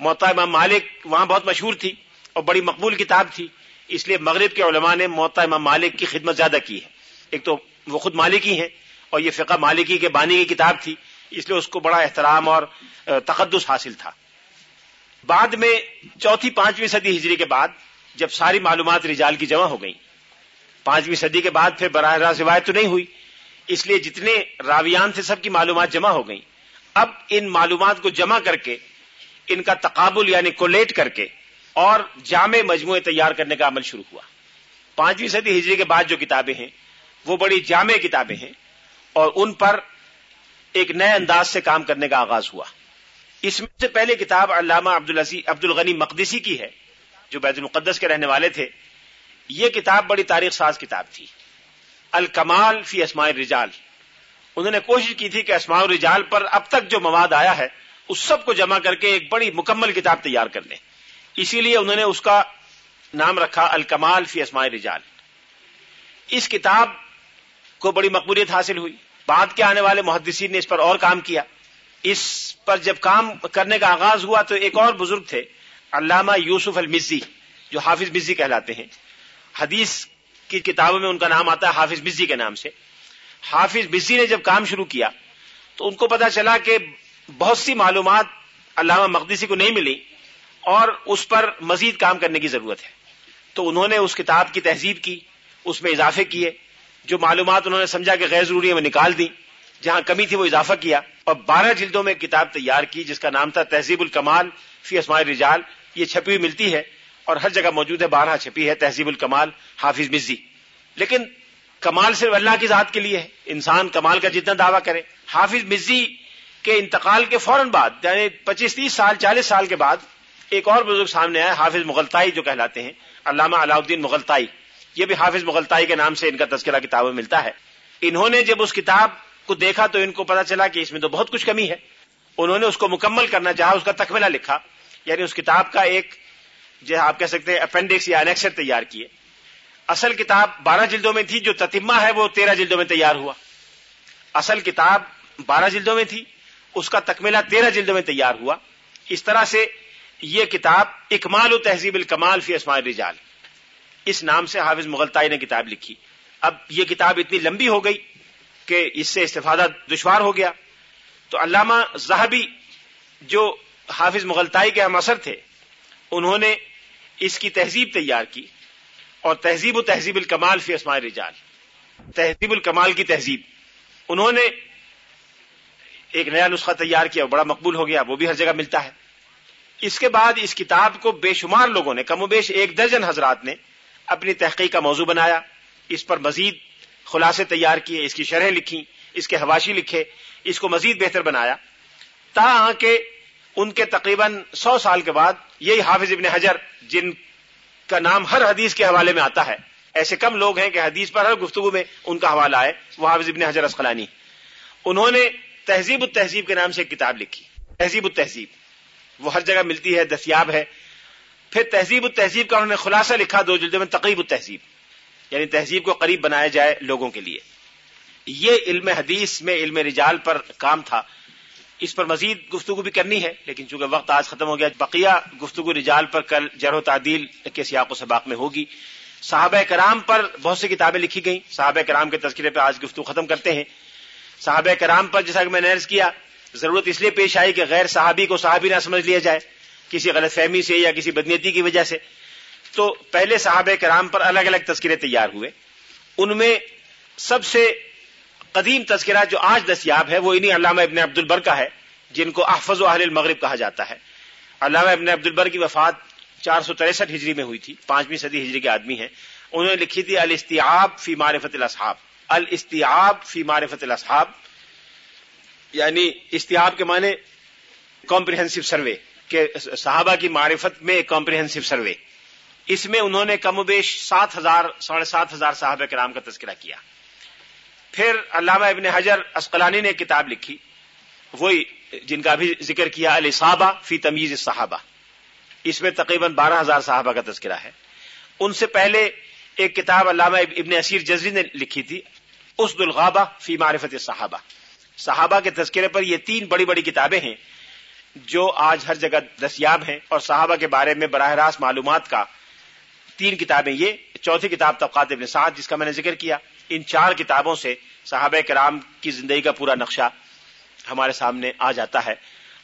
معطا امام مالک وہاں بہت مشہور تھی۔ اور بڑی مقبول کتاب تھی۔ اس لیے مغرب کے علماء نے معطا امام مالک کی خدمت زیادہ کی ہے۔ ایک تو وہ خود مالکی ہیں اور یہ فقہ مالکی کے بانی کی کتاب تھی۔ اس لیے اس کو بڑا احترام اور تقدس حاصل تھا۔ بعد میں چوتھی پانچویں صدی ہجری کے بعد جب ساری معلومات رجال کی جمع ہو گئی پانچویں صدی کے بعد پھر براہ راست روایت تو نہیں ہوئی۔ اس لیے جتنے راویان تھے سب کی معلومات جمع ہو گئیں۔ اب ان معلومات کو جمع کر کے ان کا تقابل یعنی کولیٹ کر کے اور جامع مجموعے تیار کرنے کا عمل شروع ہوا۔ پانچویں صدی ہجری کے بعد جو کتابیں ہیں، وہ بڑی جامع کتابیں ہیں اور ان پر ایک نئے انداز سے کام کرنے کا آغاز ہوا۔ اس میں سے پہلے کتاب علامہ عبد عبد الغنی مقدسی کی ہے، جو بیت المقدس کے رہنے والے تھے۔ یہ کتاب بڑی تاریخ ساز کتاب تھی۔ الکمال فی اسماء الرجال۔ انہوں نے کوشش کی تھی کہ اسماء الرجال پر اب تک جو مواد آیا ہے، اس سب کو جمع کر کے ایک بڑی مکمل کتاب تیار کر لیں۔ اسی لیے انہوں نے اس کا نام رکھا الکمال فی اسماء رجال اس کتاب کو بڑی مقبولیت حاصل ہوئی۔ بعد کے آنے والے محدثین نے اس پر اور کام کیا۔ اس پر جب کام کرنے کا آغاز ہوا تو ایک اور بزرگ تھے، علامہ یوسف المزی، جو حافظ مزی کہلاتے ہیں۔ حدیث کی کتابوں میں ان کا نام آتا ہے حافظ مزی کے نام سے۔ حافظ مزی نے جب کام شروع کیا تو ان کو پتا چلا کہ بہت سی معلومات علامہ مقدسی کو نہیں ملی۔ اور اس پر مزید کام کرنے کی ضرورت ہے۔ تو انہوں نے اس کتاب کی تہذیب کی، اس میں اضافے کیے، جو معلومات انہوں نے سمجھا کہ غیر ضروری ہے وہ نکال دی جہاں کمی تھی، وہ اضافہ کیا۔ اور بارہ جلدوں میں کتاب تیار کی، جس کا نام تھا تہذیب الکمال فی اسماء رجال یہ چھپی ہوئی ملتی ہے اور ہر جگہ موجود ہے بارہ چھپی ہے، تہذیب الکمال، حافظ مزی۔ لیکن کمال صرف اللہ کی ذات کے لیے ہے۔ انسان کمال کا جتنا دعویٰ کرے۔ حافظ مزی کے انتقال کے فوراً بعد یعنی پچیس تیس سال، چالیس سال کے بعد ایک اور بزرگ سامنے آیا، حافظ مغلطائی جو کہلاتے ہیں، علامہ علاؤدین مغلطائی۔ یہ بھی حافظ مغلطائی کے نام سے ان کا تذکرہ کتاب میں ملتا ہے۔ انہوں نے جب اس کتاب کو دیکھا تو ان کو پتا چلا کہ اس میں تو بہت کچھ کمی ہے۔ انہوں نے اس کو مکمل کرنا چاہا، اس کا تکملہ لکھا۔ یعنی اس کتاب کا ایک جو آپ کہہ سکتے ہیں اپینڈکس یا انیکسر تیار کیے۔ اصل کتاب بارہ جلدوں میں تھی، جو تتمہ ہے، وہ تیرہ جلدوں میں تیار ہوا۔ اصل کتاب بارہ جلدوں میں تھی، اس کا تکملہ تیرہ جلدوں میں تیار ہوا۔ اس طرح سے یہ کتاب اکمال و تہذیب الکمال فی اسماء رجال اس نام سے حافظ مغلطائی نے کتاب لکھی۔ اب یہ کتاب اتنی لمبی ہو گئی کہ اس سے استفادہ دشوار ہو گیا۔ تو علامہ زہبی جو حافظ مغلطائی کے ہم اثر تھے، انہوں نے اس کی تہذیب تیار کی اور تہذیب و تہذیب الکمال فی اسماء رجال تہذیب الکمال کی تہذیب۔ انہوں نے ایک نیا نسخہ تیار کیا بڑا مقبول ہو گیا، وہ بھی ہر جگہ ملتا ہے۔ اس کے بعد اس کتاب کو بے شمار لوگوں نے، کم و بیش ایک درجن حضرات نے اپنی تحقیق کا موضوع بنایا، اس پر مزید خلاصے تیار کیے، اس کی شرح لکھی، اس کے حواشی لکھے، اس کو مزید بہتر بنایا تا کہ ان کے تقریباً سو سال کے بعد یہی حافظ ابن حجر، جن کا نام ہر حدیث کے حوالے میں آتا ہے، ایسے کم لوگ ہیں کہ حدیث پر ہر گفتگو میں ان کا حوالہ ہے وہ حافظ ابن حجر اسقلانی۔ انہوں نے تہذیب التہذیب کے نام سے ایک کتاب لکھی۔ تہذیب التہذیب۔ وہ ہر جگہ ملتی ہے، دستیاب ہے۔ پھر تہذیب التہذیب کا انہوں نے خلاصہ لکھا دو جلدوں میں، تقریب التہذیب۔ یعنی تہذیب کو قریب بنایا جائے لوگوں کے لیے۔ یہ علم حدیث میں، علم رجال پر کام تھا۔ اس پر مزید گفتگو بھی کرنی ہے، لیکن چونکہ وقت آج ختم ہو گیا، بقیہ گفتگو رجال پر کل جر و تعدیل کے سیاق و سباق میں ہوگی۔ صحابہ کرام پر بہت سی کتابیں لکھی گئیں۔ صحابہ کرام کے تذکرے پہ آج گفتگو ختم کرتے ہیں۔ صحابہ کرام پر جیسا کہ میں نے عرض کیا ضرورت اس لیے پیش آئی کہ غیر صحابی کو صحابی نہ سمجھ لیا جائے، کسی غلط فہمی سے یا کسی بدنیتی کی وجہ سے۔ تو پہلے صحابہ کرام پر الگ الگ تذکرے تیار ہوئے۔ ان میں سب سے قدیم تذکرہ جو آج دستیاب ہے، وہ انہیں علامہ ابن عبد البر کا ہے، جن کو احفظ و اہل المغرب کہا جاتا ہے۔ علامہ ابن عبد البر کی وفات چار سو تریسٹھ ہجری میں ہوئی تھی، پانچویں صدی ہجری کے آدمی ہیں۔ انہوں نے لکھی تھی الاستیاب فی معرفت الاصحاب۔ الاستیاب فی معرفت الاصحاب۔ یعنی استیاب کے معنی کمپریہنسو سروے کہ صحابہ کی معرفت میں کمپریہنسو سروے اس میں انہوں نے کم و بیش سات ہزار، ساڑھے سات ہزار صحابہ کرام کا تذکرہ کیا۔ پھر علامہ ابن حجر اسقلانی نے کتاب لکھی، وہی جن کا بھی ذکر کیا علی صحابہ فی تمیز صحابہ اس میں تقریباً بارہ ہزار صحابہ کا تذکرہ ہے۔ ان سے پہلے ایک کتاب علامہ ابن اسیر جزری نے لکھی تھی اس دلغابہ فی معرفت صحابہ صحابہ کے تذکرے پر یہ تین بڑی بڑی کتابیں ہیں جو آج ہر جگہ دستیاب ہیں اور صحابہ کے بارے میں براہ راست معلومات کا تین کتابیں یہ، چوتھی کتاب طبقات ابن سعد، جس کا میں نے ذکر کیا۔ ان چار کتابوں سے صحابہ کرام کی زندگی کا پورا نقشہ ہمارے سامنے آ جاتا ہے۔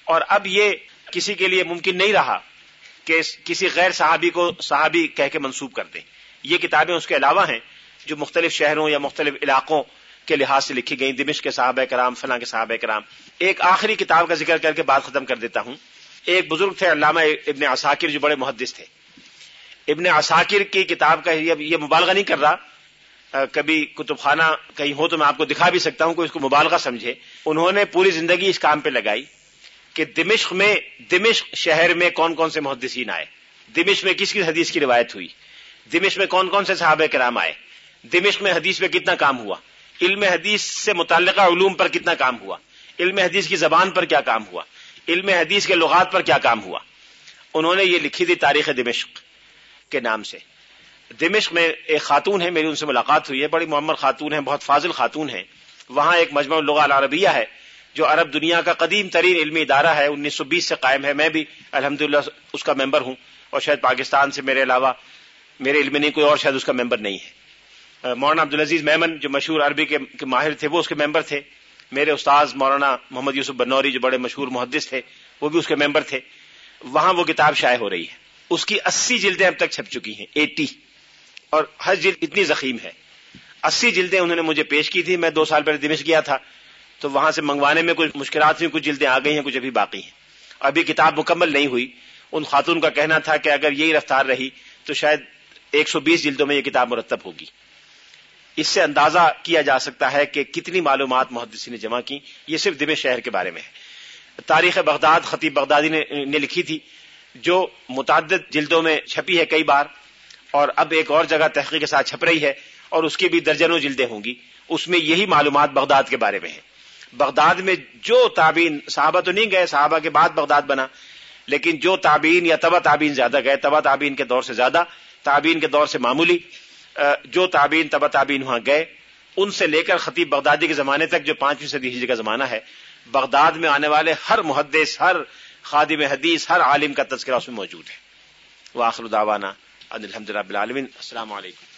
اور اب یہ کسی کے لیے ممکن نہیں رہا کہ کسی غیر صحابی کو صحابی کہہ کے منسوب کر دیں۔ یہ کتابیں اس کے علاوہ ہیں جو مختلف شہروں یا مختلف علاقوں کے لحاظ سے لکھی گئی دمش کے صحابہ کرام، فلاں کے صحابہ کرام۔ ایک آخری کتاب کا ذکر کر کے بات ختم کر دیتا ہوں۔ ایک بزرگ تھے، علامہ ابن عساکر جو بڑے محدث تھے۔ ابن عساکر کی کتاب کا یہ مبالغہ نہیں کر رہا۔ کبھی کتب خانہ کہیں ہو تو میں آپ کو دکھا بھی سکتا ہوں کہ اس کو مبالغہ سمجھے۔ انہوں نے پوری زندگی اس کام پہ لگائی کہ دمشق میں، دمشق شہر میں کون کون سے محدثین آئے؟ دمشق میں کس کس حدیث کی روایت ہوئی؟ دمشق میں کون کون سے صحابہ کرام آئے؟ دمشق میں حدیث میں کتنا کام ہوا؟ علم حدیث سے متعلقہ علوم پر کتنا کام ہوا؟ علم حدیث کی زبان پر کیا کام ہوا؟ علم حدیث کے لغات پر کیا کام ہوا؟ انہوں نے یہ لکھی تھی تاریخ دمشق کے نام سے۔ دمشق میں ایک خاتون ہے، میری ان سے ملاقات ہوئی ہے۔ بڑی محمد خاتون ہے بہت فاضل خاتون ہے وہاں ایک مجموع لغا العربیہ ہے، جو عرب دنیا کا قدیم ترین علمی ادارہ ہے۔ انیس سو بیس سے قائم ہے۔ میں بھی الحمد اس کا ممبر ہوں اور شاید پاکستان سے میرے علاوہ میرے علم نہیں، کوئی اور شاید اس کا ممبر نہیں ہے۔ مولانا عبدالعزیز میمن جو مشہور عربی کے ماہر تھے، وہ اس کے ممبر تھے۔ میرے استاذ مولانا محمد یوسف بنوری جو بڑے مشہور محدث تھے، وہ بھی اس کے ممبر تھے۔ وہاں وہ کتاب شائع ہو رہی ہے۔ اس کی اسی جلدیں اب تک چھپ چکی ہیں، ایٹی۔ اور ہر جلد اتنی زخیم ہے۔ اسی جلدیں انہوں نے مجھے پیش کی تھی، میں دو سال پہلے دمش گیا تھا۔ تو وہاں سے منگوانے میں کچھ مشکلات ہوئی کچھ جلدیں آ گئی ہیں، کچھ ابھی باقی ہیں۔ ابھی کتاب مکمل نہیں ہوئی۔ ان خاتون کا کہنا تھا کہ اگر یہی رفتار رہی، تو شاید ایک سو بیس جلدوں میں یہ کتاب مرتب ہوگی۔ اس سے اندازہ کیا جا سکتا ہے کہ کتنی معلومات محدثی نے جمع کی یہ صرف دم شہر کے بارے میں ہے۔ تاریخ بغداد، خطیب بغدادی نے لکھی تھی، جو متعدد جلدوں میں چھپی ہے کئی بار، اور اب ایک اور جگہ تحقیق کے ساتھ چھپ رہی ہے، اور اس کی بھی درجنوں جلدیں ہوں گی۔ اس میں یہی معلومات بغداد کے بارے میں ہیں۔ بغداد میں جو تابین صحابہ تو نہیں گئے، صحابہ کے بعد بغداد بنا، لیکن جو تابین یا تبا تابین زیادہ گئے تبا تابین کے دور سے زیادہ تابین کے دور سے معمولی جو تابعین تبا تابعین وہاں گئے، ان سے لے کر خطیب بغدادی کے زمانے تک، جو پانچویں صدی ہجری کا زمانہ ہے، بغداد میں آنے والے ہر محدث، ہر خادم حدیث، ہر عالم کا تذکرہ اس میں موجود ہے۔ واخر دعوانا داوانہ الحمد للہ العالمین۔ السلام علیکم۔